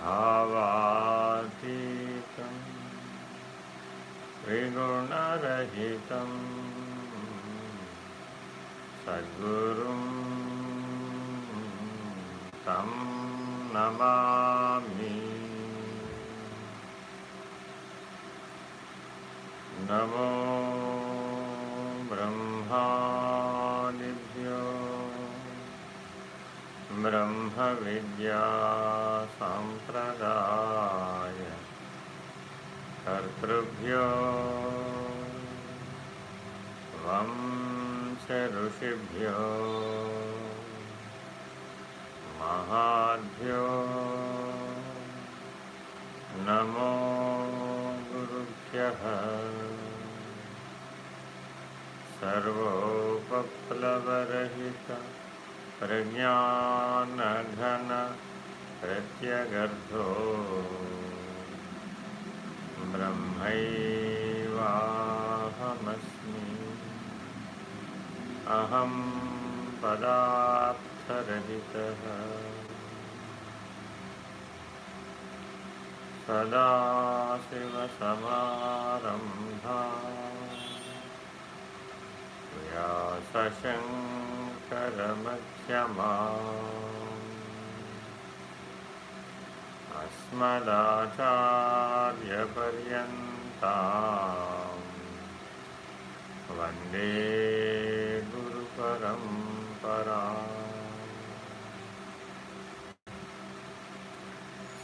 भावातीतं त्रिगुणरहितं सद्गुरुं तं नमो ब्रह्मविद्यासम्प्रदाय। कर्तृभ्यो वंशऋषिभ्यो महाभ्यो नमो गुरुभ्यः। सर्वोपप्लवरहित प्रज्ञानघन प्रत्यगर्धो ब्रह्मैवाहमस्मि। अहं पदार्थरहितः। सदाशिवसमारम्भा व्यासशङ्करमध्यमा अस्मदाचार्यपर्यन्ता वंदे गुरुपरम्परा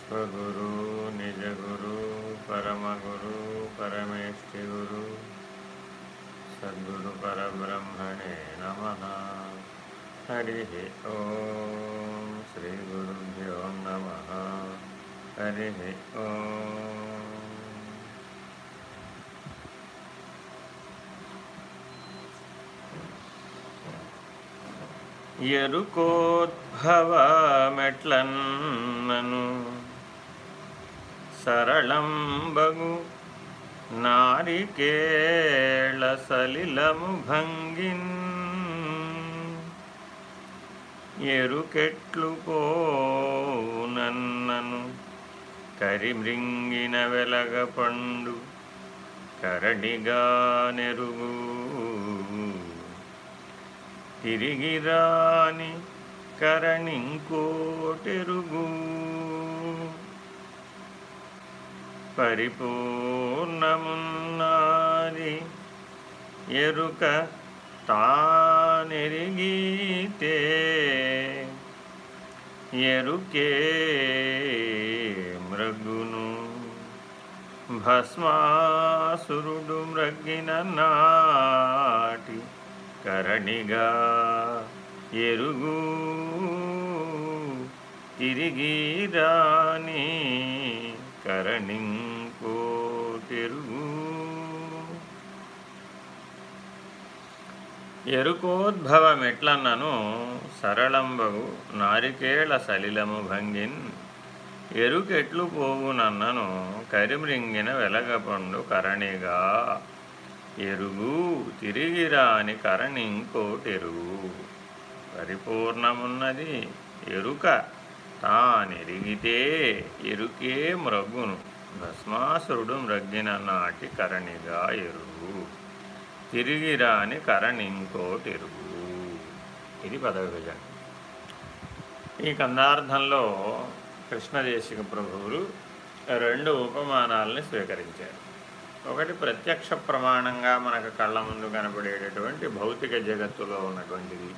स्वगुरु निजगुरु परमगुरु परमेष्ठिगुरु सद्गुरुपरब्रह्मणे नमः। हरिः ॐ श्रीगुरुभ्यो नमः हरिः ॐ ఎరుకోద్భవమెట్లన్నను సరళం బగు నారికేళ సలిలము భంగిన్ ఎరుకెట్లుకో నన్నను కరిమృంగిన వెలగపండు కరడిగా నెరుగు. తిరిగిరాని కరణింకోటెరుగు. పరిపూర్ణమున్నాది ఎరుక తానెరిగితే ఎరుకే మృగును భస్మాసురుడు మ్రగ్గిన నాటి కరణిగా ఎరుగు. తిరిగి రాని కరణింకో తెరుగు ఎరుకోద్భవమెట్లన్నను సరళంబగు నారికేళ సలిలము భంగిన్. ఎరుకెట్లు పోవునన్నను కరిమ్రింగిన వెలగపండు కరణిగా. ఎరుగు తిరిగిరాని కరణింకోటెరుగు పరిపూర్ణమున్నది ఎరుక తానెరిగితే ఎరుకే మ్రగ్గును. భస్మాసురుడు మ్రగ్గిన నాటి కరణిగా ఎరుగు. తిరిగి రాని కరణింకోటెరుగు ఇది పదవి విభజన ఈ కందార్థంలో కృష్ణదేశిక ప్రభువులు రెండు ఉపమానాలని స్వీకరించారు. ఒకటి ప్రత్యక్ష ప్రమాణంగా మనకు కళ్ళ ముందు కనబడేటటువంటి భౌతిక జగత్తులో ఉన్నటువంటిది.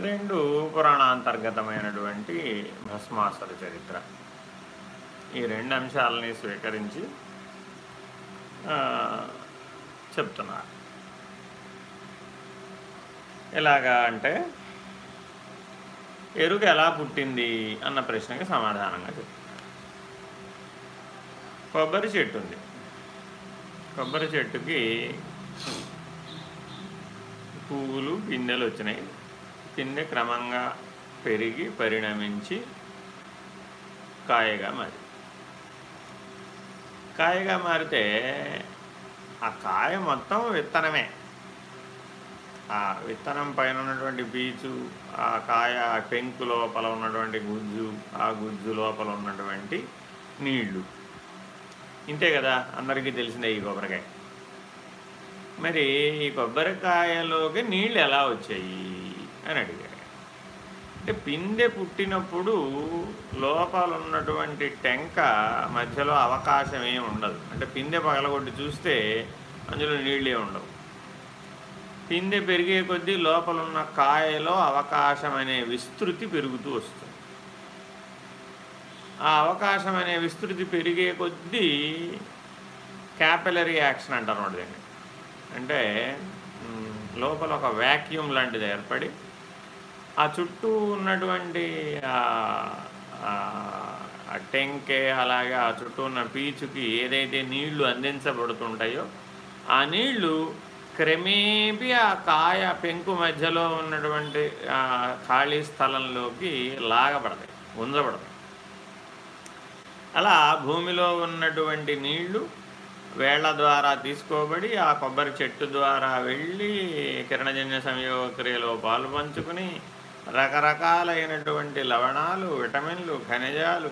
రెండు పురాణాంతర్గతమైనటువంటి భస్మాసుర చరిత్ర. ఈ రెండు అంశాలని స్వీకరించి చెప్తున్నారు ఎలాగా అంటే ఎరుక ఎలా పుట్టింది అన్న ప్రశ్నకి సమాధానంగా చెప్తున్నారు కొబ్బరి చెట్టు ఉంది. కొబ్బరి చెట్టుకి పువ్వులు పిందెలు వచ్చినాయి. పిందె క్రమంగా పెరిగి పరిణమించి కాయగా మారి కాయగా మారితే ఆ కాయ మొత్తం విత్తనమే. ఆ విత్తనం పైన ఉన్నటువంటి పీచు ఆ కాయ పెంకు లోపల ఉన్నటువంటి గుజ్జు ఆ గుజ్జు లోపల ఉన్నటువంటి నీళ్ళు. ఇంతే కదా అందరికీ తెలిసిందే ఈ కొబ్బరికాయ. మరి ఈ కొబ్బరికాయలోకి నీళ్ళు ఎలా వచ్చాయి అని అడిగాడు. అంటే పిందె పుట్టినప్పుడు లోపల ఉన్నటువంటి టెంక మధ్యలో అవకాశం ఏమి ఉండదు. అంటే పిందె పగలగొట్టి చూస్తే అందులో నీళ్ళే ఉండవు. పిందె పెరిగే కొద్దీ లోపలున్న కాయలో అవకాశం అనే విస్తృతి పెరుగుతూ వస్తుంది. ఆ అవకాశం అనే విస్తృతి పెరిగే కొద్దీ క్యాపిలరీ యాక్షన్ అంటారు దీన్ని అంటే లోపల ఒక వ్యాక్యూమ్ లాంటిది ఏర్పడి ఆ చుట్టూ ఉన్నటువంటి టెంకే అలాగే ఆ చుట్టూ ఉన్న పీచుకి ఏదైతే నీళ్ళు అందించబడుతుంటాయో ఆ నీళ్ళు క్రమేపీ ఆ కాయ పెంకు మధ్యలో ఉన్నటువంటి ఖాళీ స్థలంలోకి లాగబడతాయి ఉంచబడతాయి. అలా భూమిలో ఉన్నటువంటి నీళ్ళు వేళ్ళ ద్వారా తీసుకోబడి ఆ కొబ్బరి చెట్టు ద్వారా వెళ్ళి కిరణజన్య సంయోగ క్రియలో పాలు పంచుకుని రకరకాలైనటువంటి లవణాలు విటమిన్లు ఖనిజాలు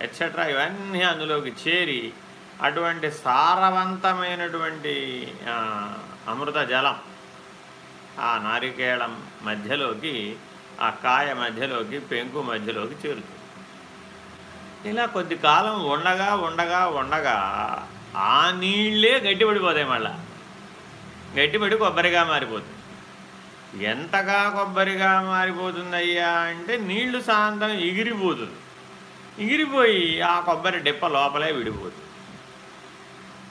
ఎట్సెట్రా ఇవన్నీ అందులోకి చేరి అటువంటి సారవంతమైనటువంటి అమృత జలం ఆ నారికేళం మధ్యలోకి ఆ కాయ మధ్యలోకి పెంకు మధ్యలోకి చేరుతుంది. ఇలా కొద్ది కాలం ఉండగా ఉండగా ఉండగా ఆ నీళ్ళే గట్టిపడిపోతాయి మళ్ళా. గట్టిపడి కొబ్బరిగా మారిపోతుంది. ఎంతగా కొబ్బరిగా మారిపోతుందయ్యా అంటే నీళ్ళు సాయంత్రం ఎగిరిపోతుంది. ఎగిరిపోయి ఆ కొబ్బరి డిప్ప లోపలే విడిపోతుంది.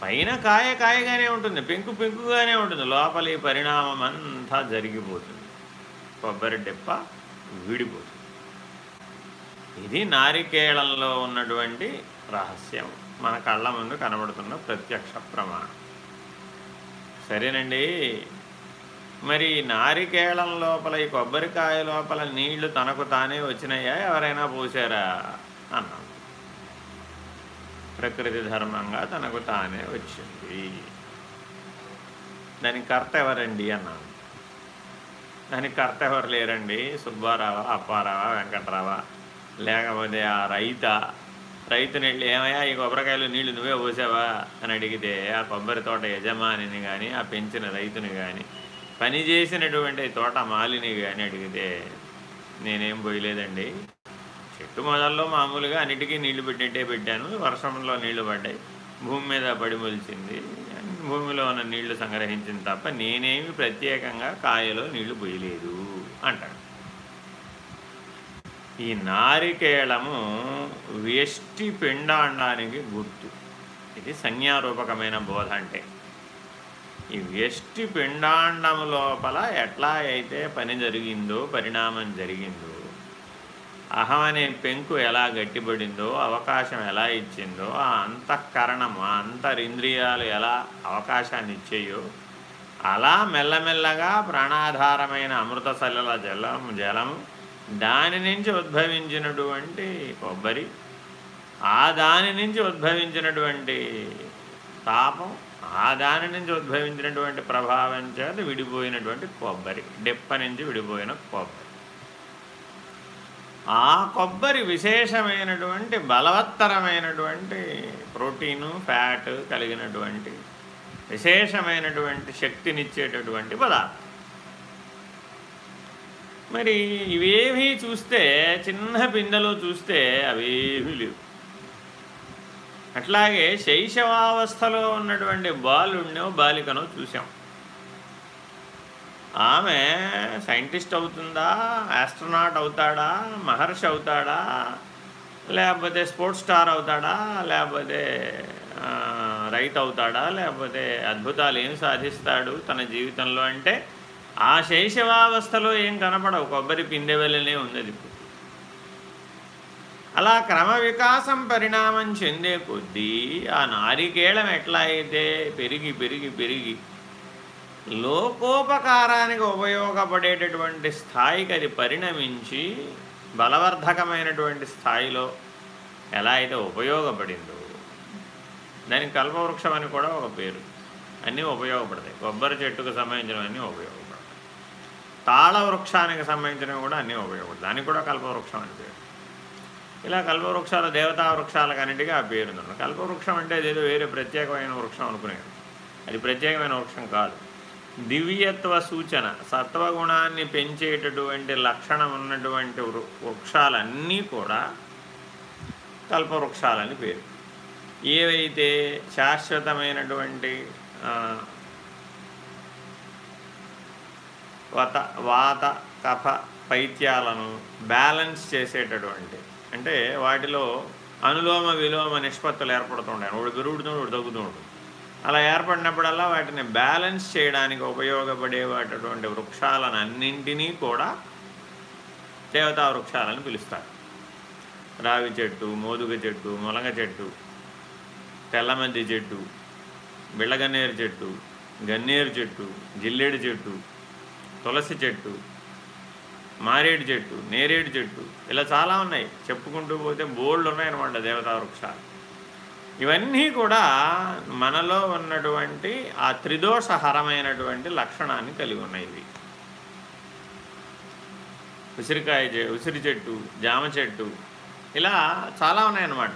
పైన కాయ కాయగానే ఉంటుంది పెంకు పెంకుగానే ఉంటుంది లోపలి పరిణామం అంతా జరిగిపోతుంది. కొబ్బరి డిప్ప విడిపోతుంది. ఇది నారికేళంలో ఉన్నటువంటి రహస్యం. మన కళ్ళ ముందు కనబడుతున్న ప్రత్యక్ష ప్రమాణం. సరేనండి. మరి నారికేళం లోపల ఈ కొబ్బరికాయ లోపల నీళ్ళు తనకు తానే వచ్చినాయా? ఎవరైనా పోసారా? అన్నాం ప్రకృతి ధర్మంగా తనకు తానే వచ్చింది. దానికి కర్త ఎవరండి? అన్నాను దానికి కర్త ఎవరు లేరండి? సుబ్బారావా అప్పారావా వెంకట్రావా? లేకపోతే ఆ రైత? రైతు నీళ్ళు ఏమయ్యా? ఈ కొబ్బరికాయలు నీళ్ళు నువ్వే పోసావా? అని అడిగితే ఆ కొబ్బరి తోట యజమానిని కానీ ఆ పెంచిన రైతుని కానీ పని చేసినటువంటి తోట మాలిని కానీ అడిగితే నేనేం పోయలేదండి. చెట్టు మొదల్లో మామూలుగా అన్నిటికీ నీళ్ళు పెట్టినట్టే పెట్టాను. వర్షంలో నీళ్ళు పడ్డాయి. భూమి మీద పడి మొలిచింది. భూమిలో ఉన్న నీళ్ళు సంగ్రహించింది తప్ప నేనేమి ప్రత్యేకంగా కాయలో నీళ్ళు పోయలేదు అంటాడు. ఈ నారికేళము వ్యష్టి పిండాండానికి గుర్తు. ఇది సంజ్ఞారూపకమైన బోధ అంటే. ఈ వ్యష్టి పిండాండం లోపల ఎట్లా అయితే పని జరిగిందో పరిణామం జరిగిందో అహం అనే పెంకు ఎలా గట్టిపడిందో అవకాశం ఎలా ఇచ్చిందో ఆ అంతఃకరణం ఆ అంతరింద్రియాలు ఎలా అవకాశాన్ని ఇచ్చేయో అలా మెల్లమెల్లగా ప్రాణాధారమైన అమృత సలల జలం జలము దాని నుంచి ఉద్భవించినటువంటి కొబ్బరి ఆ దాని నుంచి ఉద్భవించినటువంటి తాపం ఆ దాని నుంచి ఉద్భవించినటువంటి ప్రభావం చేత విడిపోయినటువంటి కొబ్బరి డెప్ప నుంచి విడిపోయిన కొబ్బరి. ఆ కొబ్బరి విశేషమైనటువంటి బలవత్తరమైనటువంటి ప్రోటీను ఫ్యాట్ కలిగినటువంటి విశేషమైనటువంటి శక్తినిచ్చేటటువంటి పదార్థం. మరి ఇవేమీ చూస్తే చిన్న పిందెలో చూస్తే అవేమీ లేవు. అట్లాగే శైశవావస్థలో ఉన్నటువంటి బాలుడినో బాలికనో చూసాం ఆమె సైంటిస్ట్ అవుతుందా? ఆస్ట్రోనాట్ అవుతాడా? మహర్షి అవుతాడా? లేకపోతే స్పోర్ట్స్ స్టార్ అవుతాడా? లేకపోతే రైతు అవుతాడా? లేకపోతే అద్భుతాలు ఏం సాధిస్తాడు తన జీవితంలో? అంటే ఆ శైశవావస్థలో ఏం కనపడవు. కొబ్బరి పిందె వెళ్ళనే ఉంది అది అలా క్రమ వికాసం పరిణామం చెందే కొద్దీ ఆ నారికేళం ఎట్లా అయితే పెరిగి పెరిగి పెరిగి లోకోపకారానికి ఉపయోగపడేటటువంటి స్థాయికి అది పరిణమించి బలవర్ధకమైనటువంటి స్థాయిలో ఎలా అయితే ఉపయోగపడిందో దానికి కల్పవృక్షం అని కూడా ఒక పేరు. అన్నీ ఉపయోగపడతాయి. కొబ్బరి చెట్టుకు సంబంధించినవన్నీ ఉపయోగపడతాయి. తాళ వృక్షానికి సంబంధించినవి కూడా అన్నీ ఉపయోగపడతాయి. దానికి కూడా కల్పవృక్షం అని పేరు. ఇలా కల్పవృక్షాలు దేవతా వృక్షాలకన్నిటికీ ఆ పేరు ఉంది కల్పవృక్షం అంటే అదేదో వేరే ప్రత్యేకమైన వృక్షం అనుకునేది అది ప్రత్యేకమైన వృక్షం కాదు. దివ్యత్వ సూచన సత్వగుణాన్ని పెంచేటటువంటి లక్షణం ఉన్నటువంటి వృక్షాలన్నీ కూడా కల్పవృక్షాలని పేరు. ఏవైతే శాశ్వతమైనటువంటి వత వాత కఫ పైత్యాలను బ్యాలెన్స్ చేసేటటువంటి అంటే వాటిలో అనులోమ విలోమ నిష్పత్తులు ఏర్పడుతుంటాయి ఒకటి పెరుగుతుంది ఒకటి తగ్గుతూ ఉంటుంది అలా ఏర్పడినప్పుడల్లా వాటిని బ్యాలెన్స్ చేయడానికి ఉపయోగపడేటటువంటి వృక్షాలను అన్నింటినీ కూడా దేవతా వృక్షాలని పిలుస్తారు. రావి చెట్టు మోదుగ చెట్టు మొలగ చెట్టు తెల్లమద్ది చెట్టు బిళ్ళగన్నేరు చెట్టు గన్నేరు చెట్టు జిల్లేడు చెట్టు తులసి చెట్టు మారేడు చెట్టు నేరేడు చెట్టు ఇలా చాలా ఉన్నాయి. చెప్పుకుంటూ పోతే బోల్డ్ ఉన్నాయన్నమాట దేవతా వృక్షాలు. ఇవన్నీ కూడా మనలో ఉన్నటువంటి ఆ త్రిదోషహరమైనటువంటి లక్షణాన్ని కలిగి ఉన్నాయి ఇవి. ఉసిరికాయ ఉసిరి చెట్టు జామ చెట్టు ఇలా చాలా ఉన్నాయన్నమాట.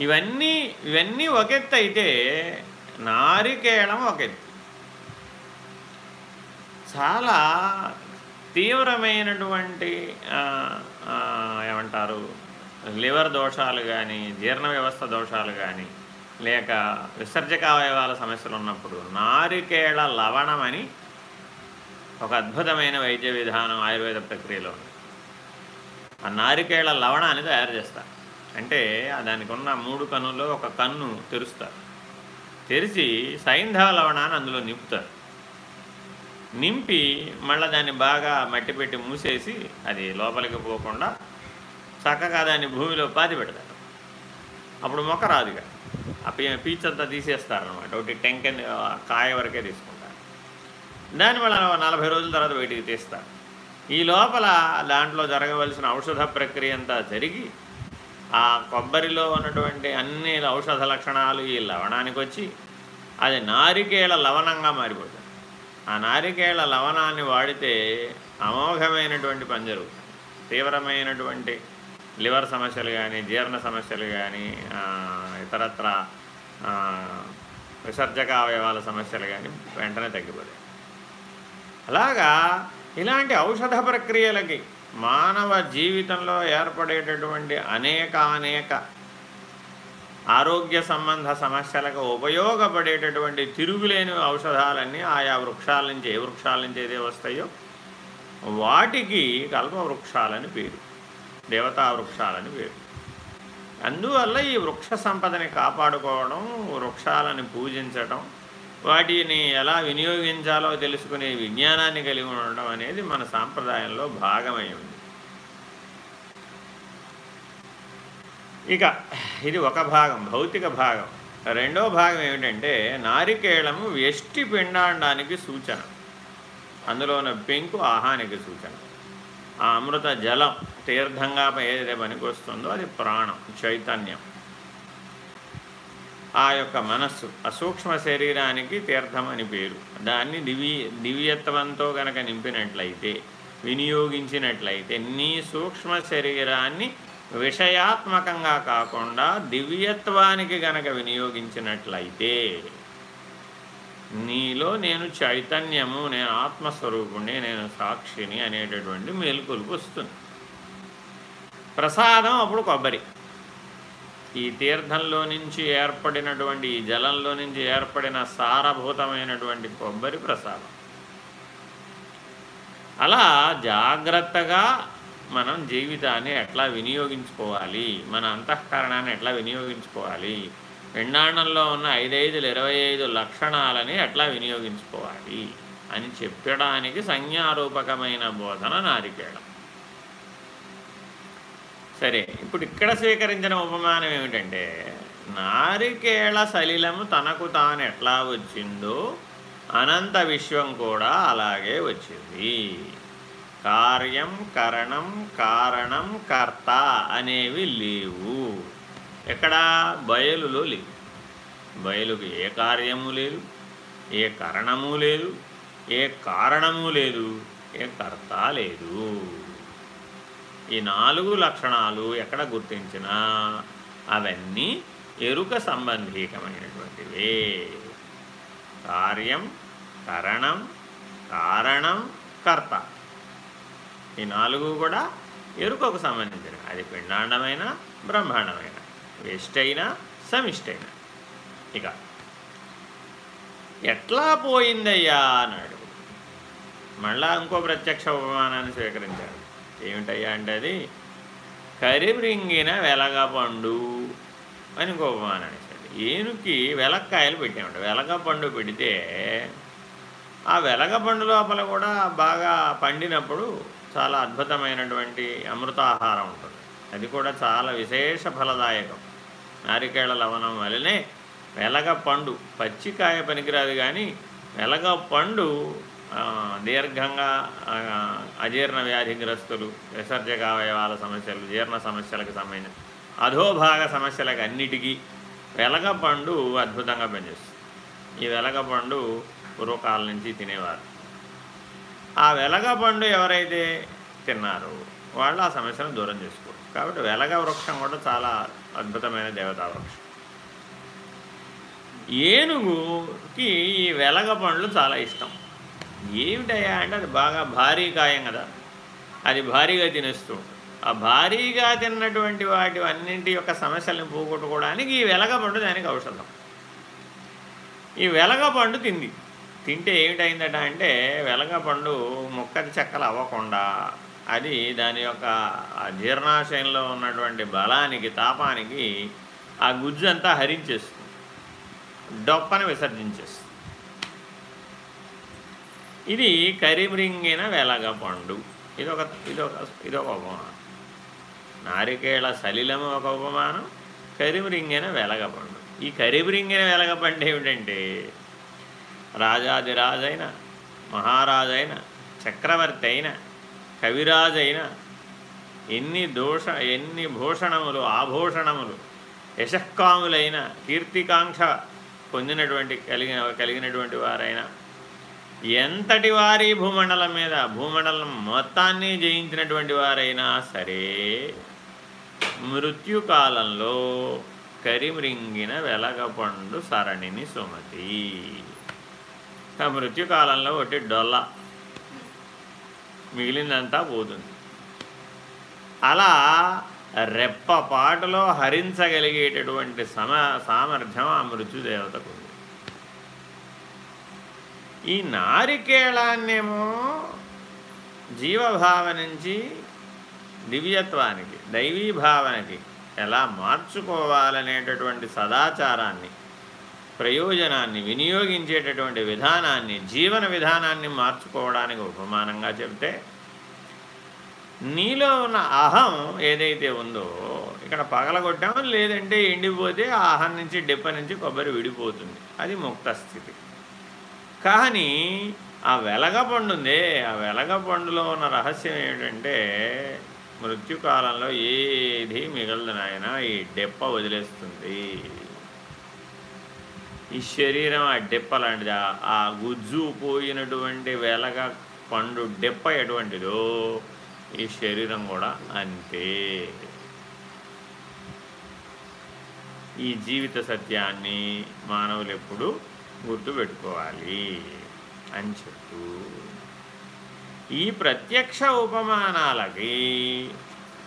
ఇవన్నీ ఇవన్నీ ఒక ఎత్తు అయితే నారికేళం ఒకెత్తు చాలా తీవ్రమైనటువంటి ఏమంటారు లివర్ దోషాలు కానీ జీర్ణ వ్యవస్థ దోషాలు కానీ లేక విసర్జక అవయవాల సమస్యలు ఉన్నప్పుడు నారికేళ లవణమని ఒక అద్భుతమైన వైద్య విధానం ఆయుర్వేద ప్రక్రియలో ఉంది. ఆ నారికేళ లవణాన్ని తయారు చేస్తారు. అంటే దానికి ఉన్న మూడు కన్నుల్లో ఒక కన్ను తెరుస్తారు. తెరిచి సైంధవ లవణాన్ని అందులో నింపుతారు. నింపి మళ్ళీ దాన్ని బాగా మట్టి పెట్టి మూసేసి అది లోపలికి పోకుండా చక్కగా దాన్ని భూమిలో పాతి పెడతారు. అప్పుడు మొక్క రాదుగా ఆ పీచ్ అంతా తీసేస్తారనమాట ఒకటి టెంకెన్ కాయ వరకే తీసుకుంటారు. దాని వల్ల నలభై రోజుల తర్వాత బయటికి తీస్తారు. ఈ లోపల దాంట్లో జరగవలసిన ఔషధ ప్రక్రియ అంతా జరిగి ఆ కొబ్బరిలో ఉన్నటువంటి అన్ని ఔషధ లక్షణాలు ఈ లవణానికి వచ్చి అది నారికేళ లవణంగా మారిపోతుంది ఆ నారికేళ లవణాన్ని వాడితే అమోఘమైనటువంటి పని జరుగుతుంది తీవ్రమైనటువంటి లివర్ సమస్యలు కానీ జీర్ణ సమస్యలు కానీ ఇతరత్ర విసర్జక అవయవాల సమస్యలు కానీ వెంటనే తగ్గిపోతాయి. అలాగా ఇలాంటి ఔషధ ప్రక్రియలకి మానవ జీవితంలో ఏర్పడేటటువంటి అనేక అనేక ఆరోగ్య సంబంధ సమస్యలకు ఉపయోగపడేటటువంటి తిరుగులేని ఔషధాలన్నీ ఆయా వృక్షాల నుంచి ఏ వృక్షాల నుంచి ఏదే వస్తాయో వాటికి కల్పవృక్షాలని పేరు. దేవతా వృక్షాలని పేరు. అందువల్ల ఈ వృక్ష సంపదని కాపాడుకోవడం వృక్షాలను పూజించడం వాటిని ఎలా వినియోగించాలో తెలుసుకునే విజ్ఞానాన్ని కలిగి ఉండడం అనేది మన సాంప్రదాయంలో భాగమై ఉంది ఇక ఇది ఒక భాగం భౌతిక భాగం. రెండో భాగం ఏమిటంటే నారికేళము వ్యష్టి పిండాండానికి సూచన. అందులో ఉన్న పెంకు ఆహానికి సూచన. ఆ అమృత జలం తీర్థంగా ఏదైతే పనికొస్తుందో అది ప్రాణం చైతన్యం. ఆ యొక్క మనస్సు అసూక్ష్మ శరీరానికి తీర్థం అని పేరు. దాన్ని దివ్య దివ్యత్వంతో గనక నింపినట్లయితే వినియోగించినట్లయితే నీ సూక్ష్మ శరీరాన్ని విషయాత్మకంగా కాకుండా దివ్యత్వానికి గనక వినియోగించినట్లయితే నీలో నేను చైతన్యము నేను ఆత్మస్వరూపుణ్ణి నేను సాక్షిని అనేటటువంటి మేలుకొలుపు వస్తుంది. ప్రసాదం అప్పుడు కొబ్బరి. ఈ తీర్థంలో నుంచి ఏర్పడినటువంటి ఈ జలంలో నుంచి ఏర్పడిన సారభూతమైనటువంటి కొబ్బరి ప్రసాదం. అలా జాగ్రత్తగా మనం జీవితాన్ని ఎట్లా వినియోగించుకోవాలి? మన అంతఃకరణాన్ని ఎట్లా వినియోగించుకోవాలి? పెండాండంలో ఉన్న ఐదైదులు ఇరవై ఐదు లక్షణాలని ఎట్లా వినియోగించుకోవాలి? అని చెప్పడానికి సంజ్ఞారూపకమైన బోధన నారికేళం సరే ఇప్పుడు ఇక్కడ స్వీకరించిన ఉపమానం ఏమిటంటే నారికేళ సలిలము తనకు తాను ఎట్లా వచ్చిందో అనంత విశ్వం కూడా అలాగే వచ్చింది. కార్యం కరణం కారణం కర్త అనేవి లేవు. ఎక్కడా? బయలులో లేవు. బయలుకు ఏ కార్యము లేదు ఏ కరణము లేదు ఏ కారణము లేదు ఏ కర్త లేదు. ఈ నాలుగు లక్షణాలు ఎక్కడ గుర్తించినా అవన్నీ ఎరుక సంబంధీకమైనటువంటివే. కార్యం కరణం కారణం కర్త. ఈ నాలుగు కూడా ఎరుకకు సంబంధించిన అది పిండాండమైన బ్రహ్మాండమైన వెష్టైనా సమిష్టైన. ఇక ఎట్లా పోయిందయ్యా అన్నాడు. మళ్ళా ఇంకో ప్రత్యక్ష ఉపమానాన్ని స్వీకరించాడు. ఏమిటయ్యా అంటే అది? కరిబ్రింగిన వెలగపండు అని ఇంకో ఉపమానాన్ని ఇచ్చాడు ఏనుకి వెలక్కాయలు పెట్టామంట. వెలగపండు పెడితే ఆ వెలగపండు లోపల కూడా బాగా పండినప్పుడు చాలా అద్భుతమైనటువంటి అమృతాహారం ఉంటుంది. అది కూడా చాలా విశేష ఫలదాయకం. నారికేళ లవణం వలనే వెలగ పండు పచ్చికాయ పనికిరాదు కానీ వెలగ పండు దీర్ఘంగా అజీర్ణ వ్యాధిగ్రస్తులు విసర్జక అవయవాల సమస్యలు జీర్ణ సమస్యలకు సంబంధించిన అధోభాగ సమస్యలకు అన్నిటికీ వెలగపండు అద్భుతంగా పనిచేస్తుంది. ఈ వెలగపండు పూర్వకాలం నుంచి తినేవారు. ఆ వెలగపండు ఎవరైతే తిన్నారో వాళ్ళు ఆ సమస్యను దూరం చేసుకోరు కాబట్టి వెలగ వృక్షం కూడా చాలా అద్భుతమైన దేవతా వృక్షం. ఏనుగుకి ఈ వెలగ పండ్లు చాలా ఇష్టం. ఏమిటయ్యా అంటే అది బాగా భారీ కాయం కదా. అది భారీగా తినేస్తూ ఆ భారీగా తిన్నటువంటి వాటి అన్నింటి యొక్క సమస్యలను పోగొట్టుకోవడానికి ఈ వెలగపండు దానికి ఔషధం. ఈ వెలగపండు తింది. తింటే ఏమిటైందట అంటే వెలగపండు ముక్కది చెక్కలు అవ్వకుండా అది దాని యొక్క జీర్ణాశయంలో ఉన్నటువంటి బలానికి తాపానికి ఆ గుజ్జు అంతా హరించేస్తుంది. డొప్పని విసర్జించేస్తుంది. ఇది కరిమ్రింగిన వెలగపండు. ఇదొక ఇదొక ఇదొక ఉపమానం. నారికేళ సలిలము ఒక ఉపమానం. కరిమిరింగిన వెలగపండు. ఈ కరిమిరింగిన వెలగపండు ఏమిటంటే రాజాదిరాజైన మహారాజైన చక్రవర్తి అయిన కవిరాజైన ఎన్ని దోష ఎన్ని భూషణములు ఆభూషణములు యశక్కాములైన కీర్తికాంక్ష పొందినటువంటి కలిగిన కలిగినటువంటి వారైనా ఎంతటి వారి భూమండలం మీద భూమండలం మొత్తాన్ని జయించినటువంటి వారైనా సరే మృత్యుకాలంలో కరిమ్రింగిన వెలగపండు సరణిని సుమతి. మృత్యుకాలంలో ఒకటి డొల్ల. మిగిలిందంతా పోతుంది. అలా రెప్పపాటులో హరించగలిగేటటువంటి సమ సామర్థ్యం ఆ మృత్యుదేవతకు ఈ నారికేళాన్నేమో జీవభావ నుంచి దివ్యత్వానికి దైవీభావనకి ఎలా మార్చుకోవాలనేటటువంటి సదాచారాన్ని ప్రయోజనాన్ని వినియోగించేటటువంటి విధానాన్ని జీవన విధానాన్ని మార్చుకోవడానికి ఉపమానంగా చెబితే నీలో ఉన్న అహం ఏదైతే ఉందో ఇక్కడ పగలగొట్టాము లేదంటే ఎండిపోతే ఆ అహం నుంచి డెప్ప నుంచి కొబ్బరి విడిపోతుంది. అది ముక్త స్థితి. కానీ ఆ వెలగపండుందే ఆ వెలగపండులో ఉన్న రహస్యం ఏమిటంటే మృత్యుకాలంలో ఏది మిగలదు నాయన ఈ డెప్ప వదిలేస్తుంది. ఈ శరీరం ఆ డెప్ప లాంటిది. ఆ గుజ్జు పోయినటువంటి వెలగ పండు డెప్ప ఎటువంటిదో ఈ శరీరం కూడా అంతే. ఈ జీవిత సత్యాన్ని మానవులు ఎప్పుడు గుర్తుపెట్టుకోవాలి అని చెప్తూ. ఈ ప్రత్యక్ష ఉపమానాలకి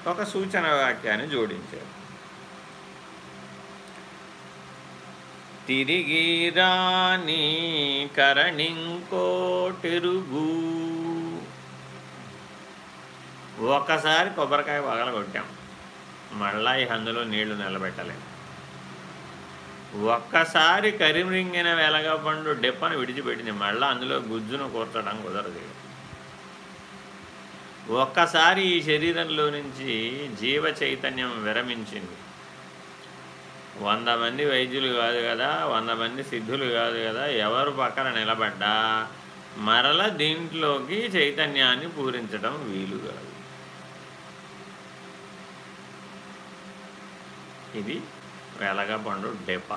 ఒక సూచన వాక్యాన్ని జోడించారు. తిరిగి కరణింకోటిరుగు. ఒక్కసారి కొబ్బరికాయ కొట్టాం మళ్ళా ఈ అందులో నీళ్ళు నిలబెట్టలేము ఒక్కసారి కరిమిరింగిన వెలగపండు డెప్పను విడిచిపెట్టింది. మళ్ళీ అందులో గుజ్జును కూర్చడం కుదరదు ఒక్కసారి ఈ శరీరంలో నుంచి జీవ చైతన్యం విరమించింది. వంద మంది వైద్యులు కాదు కదా వంద మంది సిద్ధులు కాదు కదా ఎవరు పక్కన నిలబడ్డా? మరల దీంట్లోకి చైతన్యాన్ని పూరించడం వీలు కాదు. ఇది వెలగపండు డెప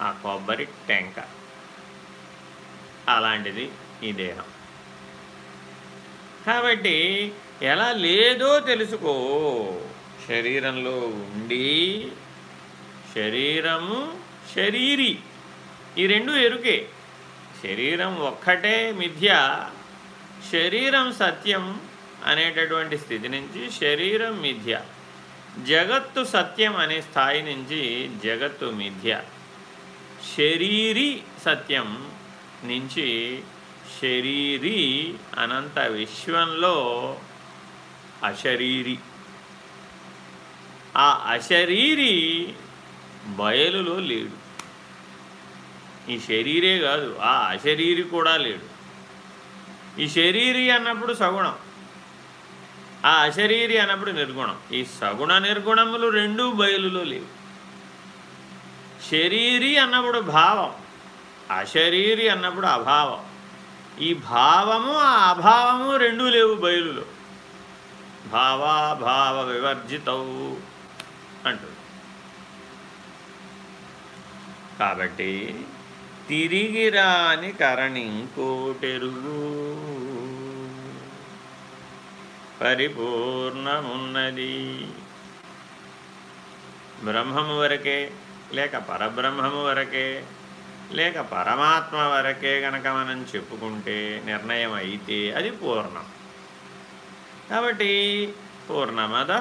ఆ కొబ్బరి టెంక. అలాంటిది ఈ దేహం. కాబట్టి ఎలా లేదో తెలుసుకో. శరీరంలో ఉండి శరీరము శరీరి. ఈ రెండు ఎరుకే. శరీరం ఒక్కటే మిథ్య. శరీరం సత్యం అనేటటువంటి స్థితి నుంచి శరీరం మిథ్య. జగత్తు సత్యం అనే స్థాయి నుంచి జగత్తు మిథ్య. శరీరి సత్యం నుంచి శరీరి అనంత విశ్వంలో అశరీరి. ఆ అశరీరి బయలులో లేడు. ఈ శరీరే కాదు ఆ అశరీరి కూడా లేడు. ఈ శరీరి అన్నప్పుడు సగుణం. ఆ అశరీరి అన్నప్పుడు నిర్గుణం. ఈ సగుణ నిర్గుణములు రెండూ బయలులో లేవు. శరీరి అన్నప్పుడు భావం అశరీరి అన్నప్పుడు అభావం. ఈ భావము ఆ అభావము రెండూ లేవు బయలులో. భావాభావ వివర్జితవు అంటుంది. కాబట్టి తిరిగి రాని కరణింకోటెరుగు పరిపూర్ణమున్నది. బ్రహ్మము వరకే లేక పరబ్రహ్మము వరకే లేక పరమాత్మ వరకే గనక మనం చెప్పుకుంటే నిర్ణయం అయితే అది పూర్ణం. కాబట్టి పూర్ణమద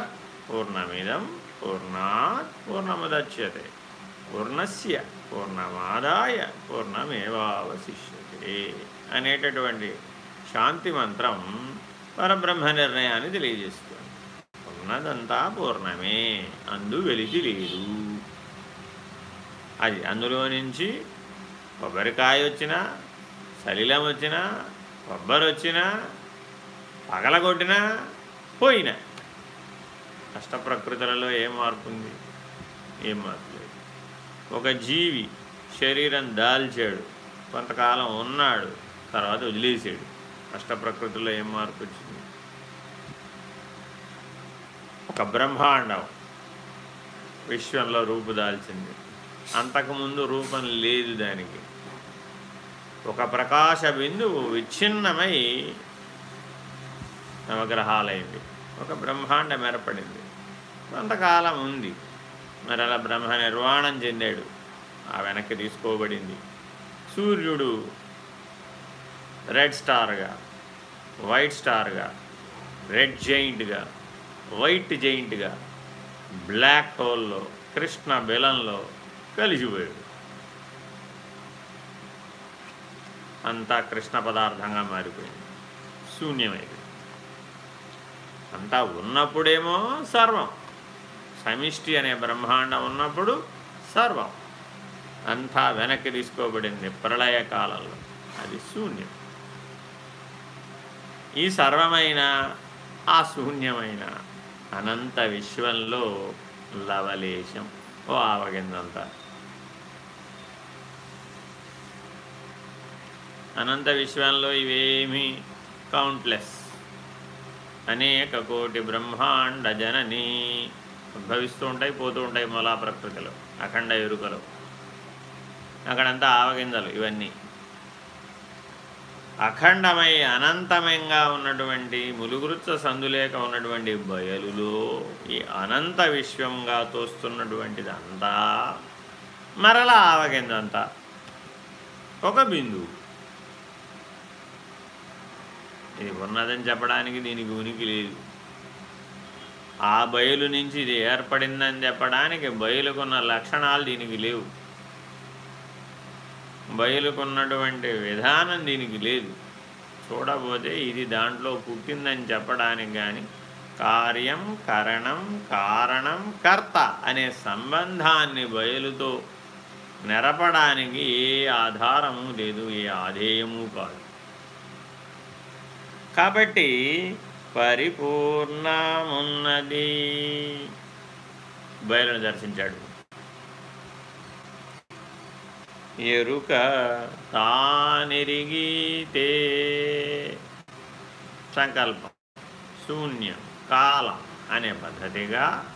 పూర్ణమిదం పూర్ణాత్ పూర్ణముద్యతే. పూర్ణస్య. పూర్ణమాదాయ పూర్ణమేవావశిష్యతే అనేటటువంటి శాంతి మంత్రం పరబ్రహ్మ నిర్ణయాన్ని తెలియజేస్తుంది. ఉన్నదంతా పూర్ణమే అందు వెలితి లేదు. అది అందులో నుంచి కొబ్బరికాయ వచ్చినా సలిలం వచ్చినా కొబ్బరి వచ్చినా పగలగొట్టినా పోయినా. కష్టప్రకృతులలో ఏం మార్పు ఉంది? ఏం మార్పు ఒక జీవి శరీరం దాల్చాడు. కొంతకాలం ఉన్నాడు తర్వాత వదిలేసాడు అష్ట ప్రకృతిలో ఏం మార్పు వచ్చింది? ఒక బ్రహ్మాండం విశ్వంలో రూపు దాల్చింది. అంతకుముందు రూపం లేదు దానికి. ఒక ప్రకాశ బిందువు విచ్ఛిన్నమై నవగ్రహాలైంది. ఒక బ్రహ్మాండం ఏర్పడింది. కొంతకాలం ఉంది. మరి అలా బ్రహ్మ నిర్వాణం చెందాడు. ఆ వెనక్కి తీసుకోబడింది. సూర్యుడు రెడ్ స్టార్గా వైట్ స్టార్గా రెడ్ జైంట్గా వైట్ జైంట్గా బ్లాక్ హోల్లో కృష్ణ బెలంలో కలిసిపోయాడు. అంతా కృష్ణ పదార్థంగా మారిపోయింది. శూన్యమైంది. అంతా ఉన్నప్పుడేమో సర్వం. సమిష్టి అనే బ్రహ్మాండం ఉన్నప్పుడు సర్వం. అంతా వెనక్కి తీసుకోబడింది ప్రళయ కాలంలో. అది శూన్యం. ఈ సర్వమైన ఆ శూన్యమైన అనంత విశ్వంలో లవలేశం. ఓ ఆవగిందంతా. అనంత విశ్వంలో ఇవేమీ కౌంట్లెస్. అనేక కోటి బ్రహ్మాండ జననీ. ఉద్భవిస్తూ ఉంటాయి పోతూ ఉంటాయి మూలా ప్రకృతిలో అఖండ ఎరుకలు. అక్కడంతా ఆవగింజలు ఇవన్నీ. అఖండమై అనంతమంగా ఉన్నటువంటి ములుగురుత్స సందులేక ఉన్నటువంటి బయలులో ఈ అనంత విశ్వంగా తోస్తున్నటువంటిదంతా మరలా ఆవగిందంతా ఒక బిందువు. ఇది ఉన్నదని చెప్పడానికి దీనికి ఉనికి లేదు. ఆ బయలు నుంచి ఇది ఏర్పడిందని చెప్పడానికి బయలుకున్న లక్షణాలు దీనికి లేవు. బయలుకున్నటువంటి విధానం దీనికి లేదు. చూడబోతే ఇది దాంట్లో పుట్టిందని చెప్పడానికి కానీ కార్యం కరణం కారణం కర్త అనే సంబంధాన్ని బయలుతో నెరపడానికి ఏ ఆధారము లేదు ఏ ఆధేయము కాదు. కాబట్టి పరిపూర్ణమున్నది. బయలును దర్శించాడు. ఎరుక తానిరిగితే సంకల్పం. శూన్యం. కాలం అనే పద్ధతిగా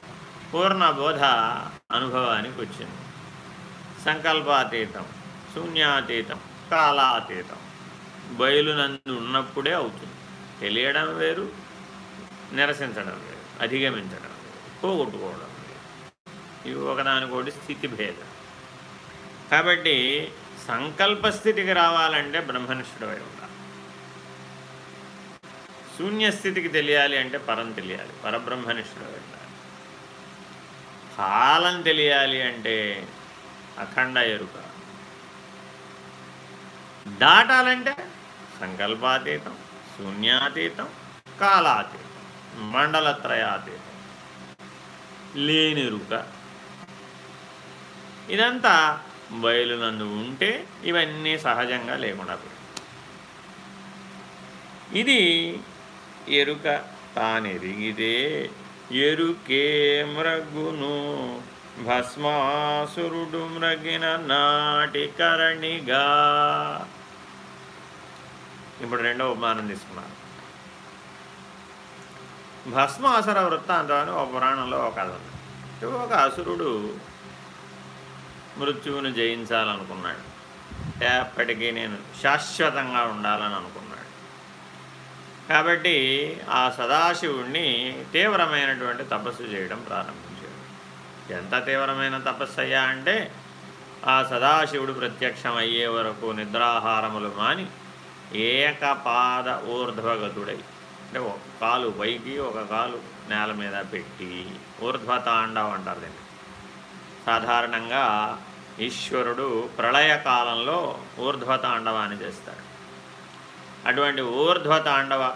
పూర్ణబోధ అనుభవానికి వచ్చింది. సంకల్పాతీతం శూన్యాతీతం కాలాతీతం బయలునందు ఉన్నప్పుడే అవుతుంది. తెలియడం వేరు నిరసించడం లేదు అధిగమించడం పోగొట్టుకోవడం ఇవి ఒకదానికోటి స్థితి భేదం. కాబట్టి సంకల్పస్థితికి రావాలంటే బ్రహ్మనిష్ఠుడై ఉండాలి. శూన్యస్థితికి తెలియాలి అంటే పరం తెలియాలి పరబ్రహ్మనిష్ఠుడై ఉండాలి. కాలం తెలియాలి అంటే అఖండ ఎరుక. దాటాలంటే సంకల్పాతీతం శూన్యాతీతం కాలాతీతం. మండలత్రయాతీతం లేనిరుక ఇదంతా బయలునందు ఉంటే ఇవన్నీ సహజంగా లేకుండా ఇది ఎరుక తానెరిగితే ఎరుకే మ్రగును భస్మాసురుడు మ్రగిన నాటి కరణిగా. ఇప్పుడు రెండో ఉపమానం తీసుకున్నాను. భస్మాసుర వృత్తాంతం అని ఒక పురాణంలో ఒక కథ ఉంది. ఒక అసురుడు మృత్యువును జయించాలనుకున్నాడు. ఎప్పటికీ నేను శాశ్వతంగా ఉండాలని అనుకున్నాడు. కాబట్టి ఆ సదాశివుణ్ణి తీవ్రమైనటువంటి తపస్సు చేయడం ప్రారంభించాడు. ఎంత తీవ్రమైన తపస్సు అయ్యా అంటే ఆ సదాశివుడు ప్రత్యక్షం అయ్యే వరకు నిద్రాహారములు మాని ఏకపాద ఊర్ధ్వగతుడై అంటే ఒక కాలు పైకి ఒక కాలు నేల మీద పెట్టి ఊర్ధ్వతాండవం అంటారు దీన్ని. సాధారణంగా ఈశ్వరుడు ప్రళయకాలంలో ఊర్ధ్వతాండవాన్ని చేస్తాడు. అటువంటి ఊర్ధ్వతాండవ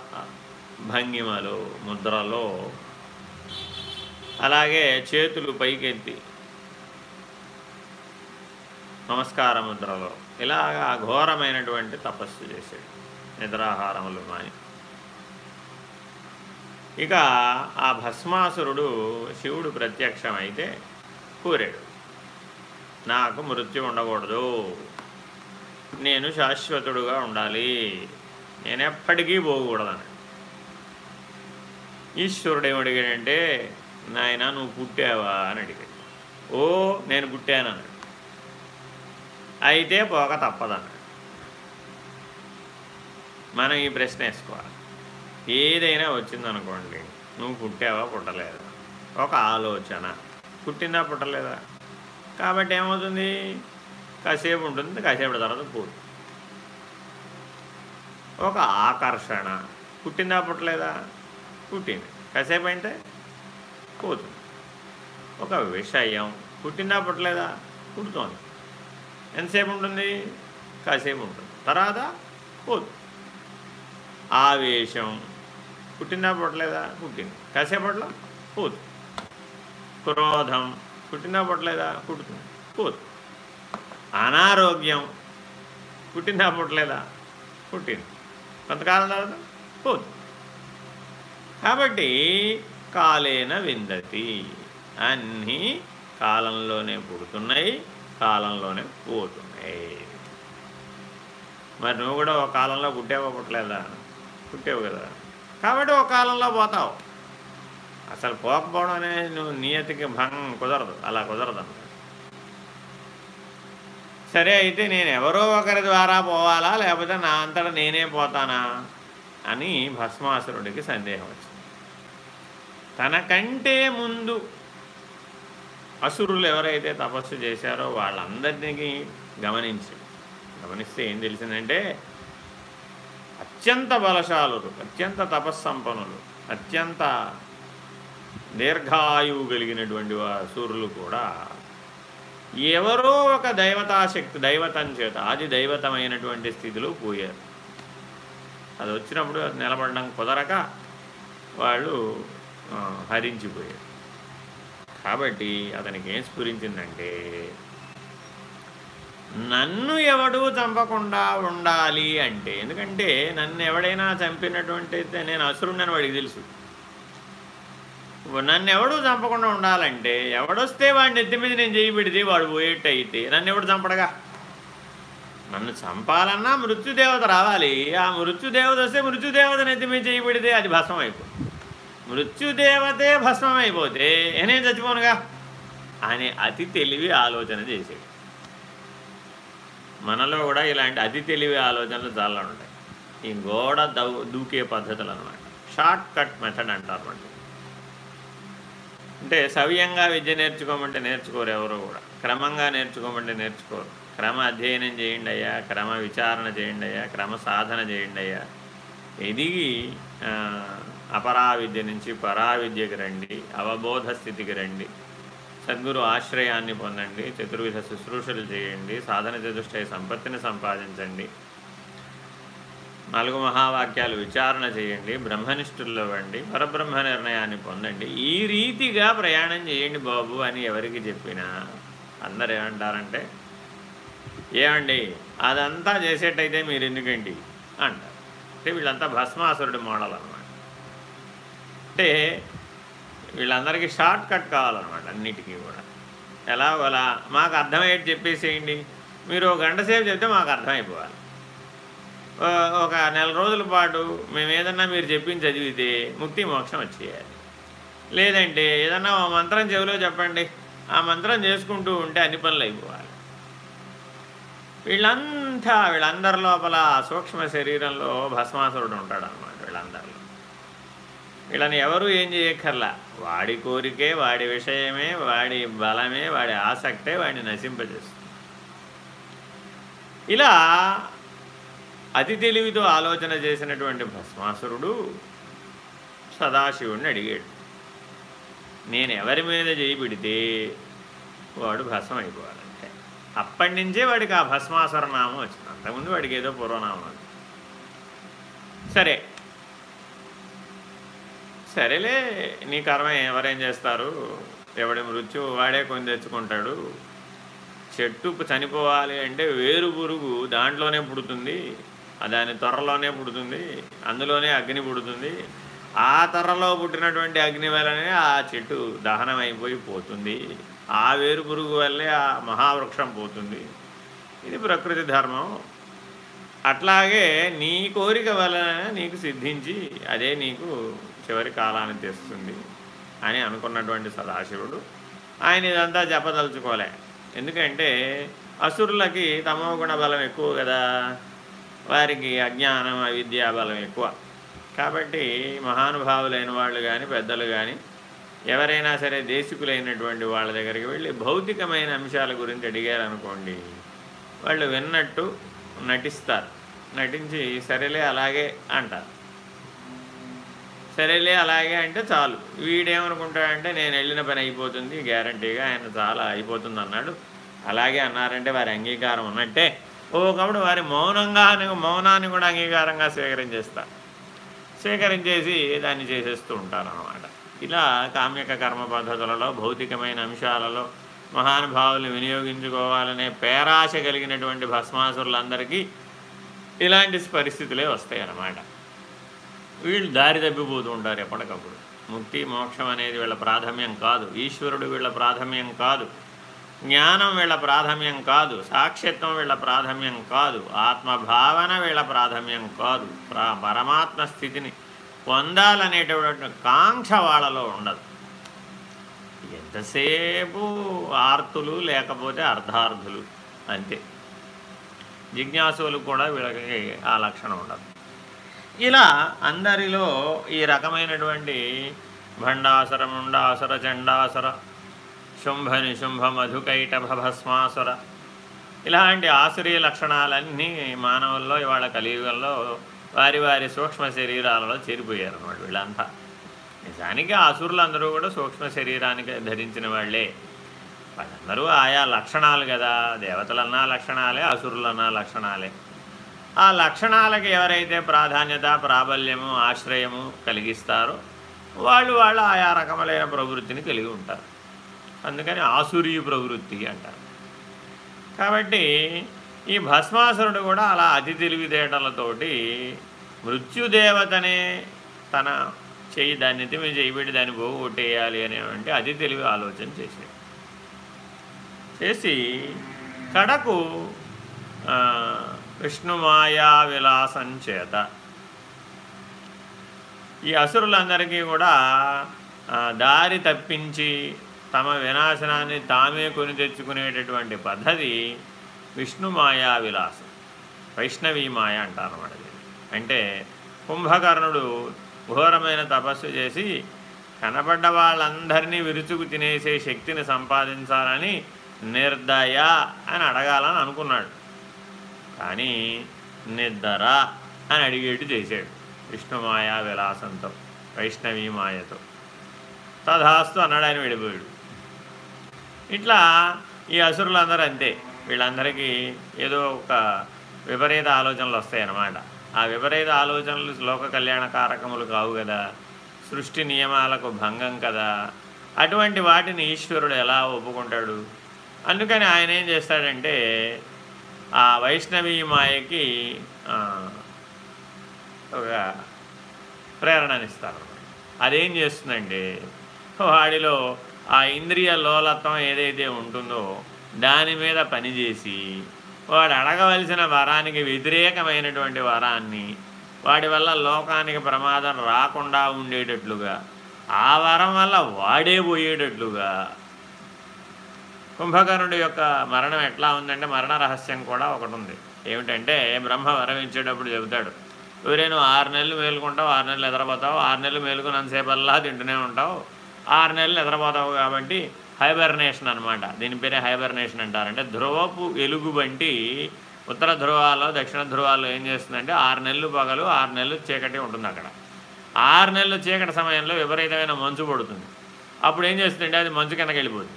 భంగిమలు ముద్రలో అలాగే చేతులు పైకెత్తి నమస్కార ముద్రలో ఇలాగా ఘోరమైనటువంటి తపస్సు చేశాడు నిద్రాహారములు మాని ఇక ఆ భస్మాసురుడు శివుడు ప్రత్యక్షమైతే కోరాడు. నాకు మృత్యు ఉండకూడదు. నేను శాశ్వతుడుగా ఉండాలి. నేను ఎప్పటికీ పోకూడదని. ఈశ్వరుడు ఏమడిగాడంటే నాయన నువ్వు పుట్టావా? అని అడిగాడు. ఓ నేను పుట్టానన్నాడు అయితే పోక తప్పదన్నాడు. మనం ఈ ప్రశ్న వేసుకోవాలి. ఏదైనా వచ్చిందనుకోండి నువ్వు పుట్టావా పుట్టలేదా? ఒక ఆలోచన. పుట్టిందా పుట్టలేదా? కాబట్టి ఏమవుతుంది? కాసేపు ఉంటుంది కాసేపు తర్వాత పోదు. ఒక ఆకర్షణ. పుట్టిందా పుట్టలేదా? పుట్టింది. కాసేపు అయితే పోతుంది. ఒక విషయం. పుట్టిందా పుట్టలేదా? పుడుతోంది. ఎంతసేపు ఉంటుంది? కాసేపు ఉంటుంది. తర్వాత పోదు. ఆవేశం. పుట్టిందా పుట్టలేదా? పుట్టింది. కాసేపట్లో? పోదు. క్రోధం. పుట్టిందా పుట్టలేదా? పుట్టుతుంది పోదు. అనారోగ్యం. పుట్టిందా పుట్టలేదా? పుట్టింది. కొంతకాలం తర్వాత పోదు. కాబట్టి కాలేన విందతి. అన్నీ కాలంలోనే పుడుతున్నాయి కాలంలోనే పోతున్నాయి. మరి నువ్వు కూడా ఒక కాలంలో పుట్టావో పుట్టలేదా? పుట్టేవు కదా. కాబట్టి ఒక కాలంలో పోతావు. అసలు పోకపోవడం అనేది నువ్వు నియతికి భంగం కుదరదు అలా కుదరదు సరే అయితే నేను ఎవరో ఒకరి ద్వారా పోవాలా? లేకపోతే నా అంతటా నేనే పోతానా? అని భస్మాసురుడికి సందేహం వచ్చింది. తనకంటే ముందు అసురులు ఎవరైతే తపస్సు చేశారో వాళ్ళందరినీ గమనించి గమనిస్తే ఏం తెలిసిందంటే అత్యంత బలశాలురు అత్యంత తపస్సంపన్నులు అత్యంత దీర్ఘాయువు కలిగినటువంటి సూర్యులు కూడా ఎవరో ఒక దైవతాశక్తి దైవతం చేత ఆది దైవతమైనటువంటి స్థితిలో పోయారు. అది వచ్చినప్పుడు అది నిలబడడం కుదరక వాళ్ళు హరించిపోయారు. కాబట్టి అతనికి ఏం స్ఫురించిందంటే నన్ను ఎవడూ చంపకుండా ఉండాలి అంటే ఎందుకంటే నన్ను ఎవడైనా చంపినటువంటి నేను అసురుడని వాడికి తెలుసు. నన్ను ఎవడూ చంపకుండా ఉండాలంటే ఎవడొస్తే వాడిని ఎత్తి మీద నేను చేయి పెడితే వాడు పోయేట్టు అయితే నన్ను ఎవడు చంపడగా? నన్ను చంపాలన్నా మృత్యుదేవత రావాలి. ఆ మృత్యుదేవత వస్తే మృత్యుదేవత నెత్తి మీద చేయి పెడితే అది భస్మం అయిపోతుంది మృత్యుదేవతే భస్మం అయిపోతే నేనేం చచ్చిపోనుగా? అనే అతి తెలివి ఆలోచన చేసేది మనలో కూడా ఇలాంటి అతి తెలివి ఆలోచనలు చాలా ఉంటాయి. ఈ గోడ దూకే పద్ధతులు అనమాట షార్ట్ కట్ మెథడ్ అంటారు మనకి అంటే సవ్యంగా విద్య నేర్చుకోమంటే నేర్చుకోరు ఎవరు కూడా. క్రమంగా నేర్చుకోమంటే నేర్చుకోరు. క్రమ అధ్యయనం చేయండి అయ్యా క్రమ విచారణ చేయండి అయ్యా క్రమ సాధన చేయండి అయ్యా. ఎదిగి అపరావిద్య నుంచి పరా విద్యకి రండి అవబోధ స్థితికి రండి. సద్గురు ఆశ్రయాన్ని పొందండి చతుర్విధ శుశ్రూషలు చేయండి సాధన చతుష్టయ సంపత్తిని సంపాదించండి. నాలుగు మహావాక్యాలు విచారణ చేయండి బ్రహ్మనిష్ఠుల్లో వండి పరబ్రహ్మ నిర్ణయాన్ని పొందండి. ఈ రీతిగా ప్రయాణం చేయండి బాబు అని ఎవరికి చెప్పినా అందరు ఏమంటారంటే ఏమండి అదంతా చేసేటైతే మీరు ఎందుకండి? అంటారు. అంటే వీళ్ళంతా భస్మాసురుడి మోడల్ అనమాట అంటే వీళ్ళందరికీ షార్ట్ కట్ కావాలన్నమాట అన్నిటికీ కూడా. ఎలా అలా మాకు అర్థమయ్యేది చెప్పేసేయండి. మీరు గంట సేపు చెప్తే మాకు అర్థమైపోవాలి. ఒక నెల రోజుల పాటు మేము ఏదన్నా మీరు చెప్పింది చదివితే ముక్తి మోక్షం వచ్చేయాలి. లేదంటే ఏదన్నా మంత్రం చెవిలో చెప్పండి. ఆ మంత్రం చేసుకుంటూ ఉంటే అన్ని పనులు అయిపోవాలి. వీళ్ళంతా వీళ్ళందరి లోపల సూక్ష్మ శరీరంలో భస్మాసురుడు ఉంటాడు అనమాట వీళ్ళందరిలో. వీళ్ళని ఎవరూ ఏం చేయక్కర్లా. వాడి కోరికే వాడి విషయమే వాడి బలమే వాడి ఆసక్తే వాడిని నశింపజేస్తుంది. ఇలా అతి తెలివితో ఆలోచన చేసినటువంటి భస్మాసురుడు సదాశివుడిని అడిగాడు. నేను ఎవరి మీద చేయి పెడితే వాడు భస్మం అయిపోవాలంటే అప్పటి నుంచే వాడికి ఆ భస్మాసుర నామం వచ్చింది. అంతకుముందు వాడికి ఏదో పూర్వనామం సరే సరేలే నీ కర్మ ఎవరేం చేస్తారు? ఎవడి మృత్యు వాడే కొని తెచ్చుకుంటాడు. చెట్టు చనిపోవాలి అంటే వేరు పురుగు దాంట్లోనే పుడుతుంది దాని త్వరలోనే పుడుతుంది అందులోనే అగ్ని పుడుతుంది. ఆ త్వరలో పుట్టినటువంటి అగ్ని వల్లనే ఆ చెట్టు దహనం అయిపోయి పోతుంది. ఆ వేరు పురుగు వల్లే ఆ మహావృక్షం పోతుంది. ఇది ప్రకృతి ధర్మం. అట్లాగే నీ కోరిక వలన నీకు సిద్ధించి అదే నీకు చివరి కాలాన్ని తెస్తుంది అని అనుకున్నటువంటి సదాశివుడు. ఆయన ఇదంతా చెప్పదలుచుకోలే. ఎందుకంటే అసురులకి తమోగుణ బలం ఎక్కువ కదా. వారికి అజ్ఞానం అవిద్యా బలం ఎక్కువ. కాబట్టి మహానుభావులైన వాళ్ళు కానీ పెద్దలు కానీ ఎవరైనా సరే దేశికులైనటువంటి వాళ్ళ దగ్గరికి వెళ్ళి భౌతికమైన అంశాల గురించి అడిగారు అనుకోండి వాళ్ళు విన్నట్టు నటిస్తారు. నటించి సరేలే అలాగే అంటారు. సరేలే అలాగే అంటే చాలు. వీడేమనుకుంటాడంటే నేను వెళ్ళిన పని అయిపోతుంది గ్యారంటీగా ఆయన చాలా అయిపోతుంది అన్నాడు అలాగే అన్నారంటే వారి అంగీకారం ఉన్నట్టే. ఒకప్పుడు వారి మౌనంగా మౌనాన్ని కూడా అంగీకారంగా స్వీకరించేస్తా. స్వీకరించేసి దాన్ని చేసేస్తూ ఉంటారు అన్నమాట ఇలా కామ్యక కర్మ పద్ధతులలో భౌతికమైన అంశాలలో మహానుభావులు వినియోగించుకోవాలనే పేరాశ కలిగినటువంటి భస్మాసురులందరికీ ఇలాంటి పరిస్థితులే వస్తాయి అన్నమాట వీళ్ళు దారి తప్పిపోతూ ఉంటారు ఎప్పటికప్పుడు. ముక్తి మోక్షం అనేది వీళ్ళ ప్రాథమ్యం కాదు. ఈశ్వరుడు వీళ్ళ ప్రాథమ్యం కాదు. జ్ఞానం వీళ్ళ ప్రాథమ్యం కాదు. సాక్షిత్వం వీళ్ళ ప్రాథమ్యం కాదు. ఆత్మభావన వీళ్ళ ప్రాథమ్యం కాదు. పరమాత్మ స్థితిని పొందాలనేటటువంటి కాంక్ష వాళ్ళలో ఉండదు. ఎంతసేపు ఆర్తులు లేకపోతే అర్ధార్థులు అంతే. జిజ్ఞాసులు కూడా వీళ్ళకి ఆ లక్షణం ఉండదు. ఇలా అందరిలో ఈ రకమైనటువంటి భండాసర ముండాసర చండాసర శుంభ నిశుంభ మధుకైట భస్మాసుర ఇలాంటి ఆసురీయ లక్షణాలన్నీ మానవుల్లో ఇవాళ కలియుగంలో వారి వారి సూక్ష్మ శరీరాలలో చేరిపోయారు అన్నమాట వీళ్ళంతా. నిజానికి ఆసురులందరూ కూడా సూక్ష్మ శరీరానికి ధరించిన వాళ్ళే. వాళ్ళందరూ ఆయా లక్షణాలు కదా దేవతలన్నా లక్షణాలే అసురులన్నా లక్షణాలే. ఆ లక్షణాలకు ఎవరైతే ప్రాధాన్యత ప్రాబల్యము ఆశ్రయము కలిగిస్తారో వాళ్ళు వాళ్ళు ఆయా రకములైన ప్రవృత్తిని కలిగి ఉంటారు. అందుకని ఆసురీ ప్రవృత్తి అంటారు. కాబట్టి ఈ భస్మాసురుడు కూడా అలా అతి తెలివితేటలతోటి మృత్యుదేవతనే తన చేయి దాన్ని ఎత్తి చేయబెట్టి దాన్ని పోగొట్టేయాలి అనేవంటి అతి తెలివి ఆలోచన చేశాడు చేసి కడకు విష్ణుమాయా విలాసం చేత ఈ అసురులందరికీ కూడా దారి తప్పించి తమ వినాశనాన్ని తామే కొని తెచ్చుకునేటటువంటి పద్ధతి విష్ణుమాయా విలాసం వైష్ణవీ మాయ అంటారన్నమాట అంటే కుంభకర్ణుడు ఘోరమైన తపస్సు చేసి కనబడ్డ వాళ్ళందరినీ విరుచుకు తినేసే శక్తిని సంపాదించాలని నిర్దయ అని అడగాలని అనుకున్నాడు. కానీ నిద్ర అని అడిగేట్టు చేశాడు. విష్ణుమాయా విలాసంతో వైష్ణవీ మాయతో తథాస్తు అన్నాడు ఆయన విడిపోయాడు. ఇట్లా ఈ అసురులందరూ అంతే. వీళ్ళందరికీ ఏదో ఒక విపరీత ఆలోచనలు వస్తాయన్నమాట. ఆ విపరీత ఆలోచనలు లోక కళ్యాణ కారకములు కావు కదా. సృష్టి నియమాలకు భంగం కదా. అటువంటి వాటిని ఈశ్వరుడు ఎలా ఒప్పుకుంటాడు? అందుకని ఆయన ఏం చేస్తాడంటే ఆ వైష్ణవీ మాయకి ఒక ప్రేరణనిస్తారు అదేం చేస్తుందండి వాడిలో ఆ ఇంద్రియ లోలత్వం ఏదైతే ఉంటుందో దాని మీద పనిచేసి వాడు అడగవలసిన వరానికి వ్యతిరేకమైనటువంటి వరాన్ని వాడి వల్ల లోకానికి ప్రమాదం రాకుండా ఉండేటట్లుగా ఆ వరం వల్ల వాడే పోయేటట్లుగా కుంభకర్ణుడి యొక్క మరణం ఎట్లా ఉందంటే మరణ రహస్యం కూడా ఒకటి ఉంది. ఏమిటంటే బ్రహ్మ వరమించేటప్పుడు చెబుతాడు ఎవరే నువ్వు ఆరు నెలలు మేలుకుంటావు ఆరు నెలలు ఎదరబోతావు ఆరు నెలలు మేలుకున్నంతసేపల్లా తింటూనే ఉంటావు ఆరు నెలలు ఎదరబోతావు కాబట్టి హైబర్నేషన్ అనమాట దీని పేరే హైబర్నేషన్ అంటారంటే ధ్రువపు ఎలుగు వంటి ఉత్తర ధ్రువాల్లో దక్షిణ ధ్రువాల్లో ఏం చేస్తుందంటే ఆరు నెలలు పగలు ఆరు నెలలు చీకటి ఉంటుంది అక్కడ. ఆరు నెలలు చీకటి సమయంలో విపరీతమైన మంచు పడుతుంది. అప్పుడు ఏం చేస్తుందంటే అది మంచు కిందకి వెళ్ళిపోతుంది.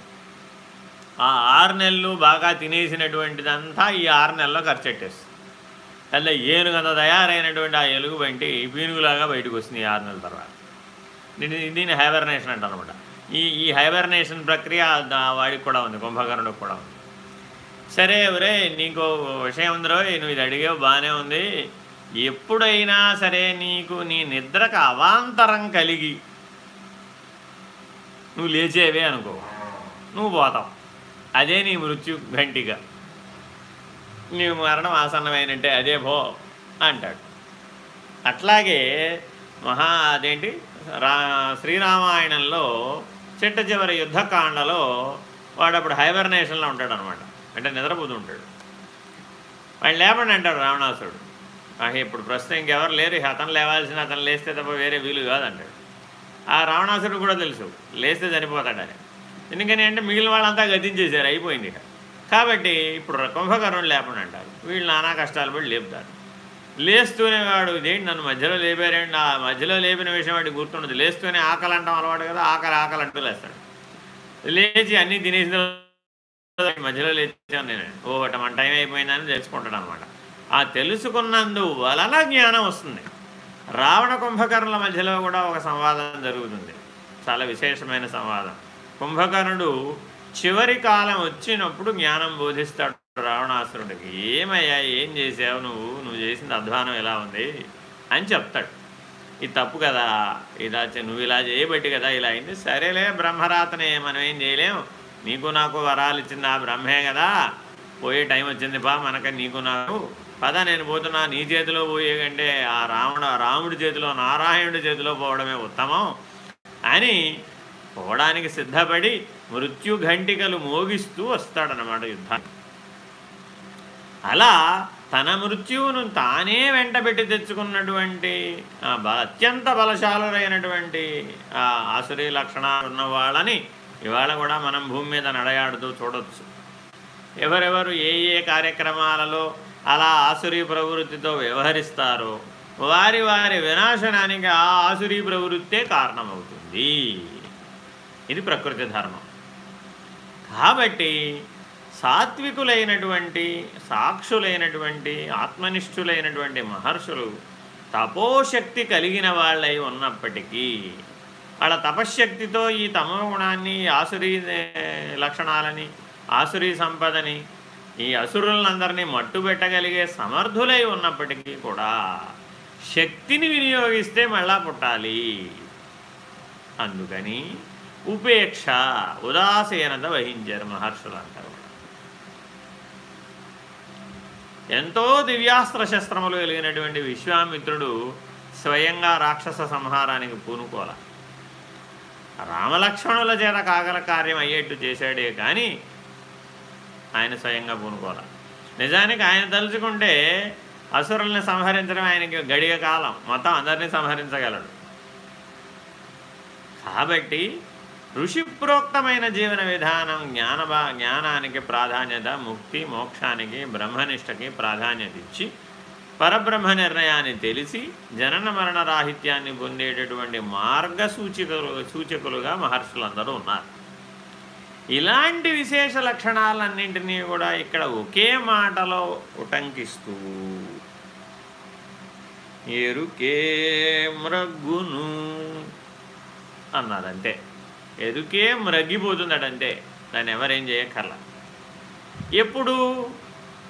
ఆ ఆరు నెలలు బాగా తినేసినటువంటిదంతా ఈ ఆరు నెలల్లో ఖర్చెట్టేస్తుంది. అలా ఏనుగంత తయారైనటువంటి ఆ ఎలుగు వంటి పీనుగులాగా బయటకు వస్తుంది ఆరు నెలల తర్వాత. దీన్ని హైబర్నేషన్ అంటారు అనమాట ఈ ఈ హైబర్నేషన్ ప్రక్రియ వాడికి కూడా ఉంది కుంభకర్ణుడికి కూడా ఉంది. సరే ఎవరే నీకు విషయం ఉందిరో నువ్వు ఇది అడిగే బాగానే ఉంది. ఎప్పుడైనా సరే నీకు నీ నిద్రకు అవాంతరం కలిగి నువ్వు లేచేవే అనుకో. నువ్వు పోతావు. అదే నీ మృత్యు ఘంటిగా. నీవు మరణం ఆసన్నమైనట్టే అదే భో అంటాడు. అట్లాగే మహా అదేంటి? రా శ్రీరామాయణంలో చిట్ట చివరి యుద్ధకాండలో వాడు అప్పుడు హైబర్నేషన్లో ఉంటాడు అనమాట అంటే నిద్రపోతుంటాడు వాడు లేపండి అంటాడు రావణాసుడు ఇప్పుడు ప్రస్తుతం ఇంకెవరు లేరు. అతను లేవాల్సిన అతను లేస్తే తప్ప వేరే వీలు కాదంటాడు. ఆ రావణాసుడు కూడా తెలుసు. లేస్తే చనిపోతాడని. ఎందుకని అంటే మిగిలిన వాళ్ళంతా గతించేశారు అయిపోయింది ఇక. కాబట్టి ఇప్పుడు కుంభకర్ణుడు లేపండి అంటారు. వీళ్ళు నానా కష్టాలు పడి లేపుతారు. లేస్తూనే వాడు ఇదేంటి నన్ను మధ్యలో లేపారండి ఆ మధ్యలో లేపిన విషయం వాడికి గుర్తుండదు. లేస్తూనే ఆకలి అంటాం అలవాడు కదా ఆకలి ఆకలి అంటూ లేస్తాడు. లేచి అన్నీ తినేసిన మధ్యలో లేచాను నేను. ఓ మన టైం అయిపోయిందని తెలుసుకుంటాడు అనమాట ఆ తెలుసుకున్నందు వలన జ్ఞానం వస్తుంది. రావణ కుంభకర్ణుల మధ్యలో కూడా ఒక సంవాదం జరుగుతుంది. చాలా విశేషమైన సంవాదం. కుంభకర్ణుడు చివరి కాలం వచ్చినప్పుడు జ్ఞానం బోధిస్తాడు రావణాసురుడికి. ఏమయ్యా ఏం చేసావు నువ్వు? నువ్వు చేసింది అధ్వానం ఎలా ఉంది? అని చెప్తాడు. ఇది తప్పు కదా. ఇలా నువ్వు ఇలా చేయబట్టి కదా ఇలా అయింది. సరేలే బ్రహ్మరాతనే మనం ఏం చేయలేము నీకు నాకు వరాలు ఇచ్చింది ఆ బ్రహ్మే కదా. పోయే టైం వచ్చింది బా మనక నీకు నాకు. పద నేను పోతున్నా. నీ చేతిలో పోయే కంటే ఆ రావణ రాముడి చేతిలో నారాయణుడి చేతిలో పోవడమే ఉత్తమం. అని పోవడానికి సిద్ధపడి మృత్యుఘంటికలు మోగిస్తూ వస్తాడనమాట యుద్ధానికి అలా తన మృత్యువును తానే వెంటబెట్టి తెచ్చుకున్నటువంటి అత్యంత బలశాలురైనటువంటి ఆసురీ లక్షణాలు ఉన్న వాళ్ళని ఇవాళ కూడా మనం భూమి మీద నడయాడుతూ చూడవచ్చు ఎవరెవరు ఏ ఏ కార్యక్రమాలలో అలా ఆసురీ ప్రవృత్తితో వ్యవహరిస్తారో వారి వారి వినాశనానికి ఆ ఆసురీ ప్రవృత్తే కారణమవుతుంది. ఇది ప్రకృతి ధర్మం. కాబట్టి సాత్వికులైనటువంటి సాక్షులైనటువంటి ఆత్మనిష్ఠులైనటువంటి మహర్షులు తపోశక్తి కలిగిన వాళ్ళై ఉన్నప్పటికీ వాళ్ళ తపశ్శక్తితో ఈ తమో గుణాన్ని ఆసురీ లక్షణాలని ఆసురీ సంపదని ఈ అసురులందరినీ మట్టుబెట్టగలిగే సమర్థులై ఉన్నప్పటికీ కూడా శక్తిని వినియోగిస్తే మళ్ళా పుట్టాలి. అందుకని ఉపేక్ష ఉదాసీనత వహించారు మహర్షులు అంటారు ఎంతో దివ్యాస్త్ర శస్త్రములు కలిగినటువంటి విశ్వామిత్రుడు స్వయంగా రాక్షస సంహారానికి పూనుకోల రామలక్ష్మణుల చేత కాగల కార్యం అయ్యేట్టు చేశాడే కానీ ఆయన స్వయంగా పూనుకోల నిజానికి ఆయన తలుచుకుంటే అసురుల్ని సంహరించడం ఆయనకి గడియ కాలం మొత్తం అందరినీ సంహరించగలడు కాబట్టి ఋషిప్రోక్తమైన జీవన విధానం జ్ఞాన జ్ఞానానికి ప్రాధాన్యత ముక్తి మోక్షానికి బ్రహ్మనిష్టకి ప్రాధాన్యత ఇచ్చి పరబ్రహ్మ నిర్ణయాన్ని తెలిసి జనన మరణ రాహిత్యాన్ని పొందేటటువంటి మార్గ సూచికలు సూచకులుగా మహర్షులందరూ ఉన్నారు. ఇలాంటి విశేష లక్షణాలన్నింటినీ కూడా ఇక్కడ ఒకే మాటలో ఉటంకిస్తూ ఎరుకే మృగ్గును అన్నారంతే. ఎరుకే మ్రగ్గిపోతుందటంతే దాన్ని ఎవరేం చేయక్కర్ల ఎప్పుడు?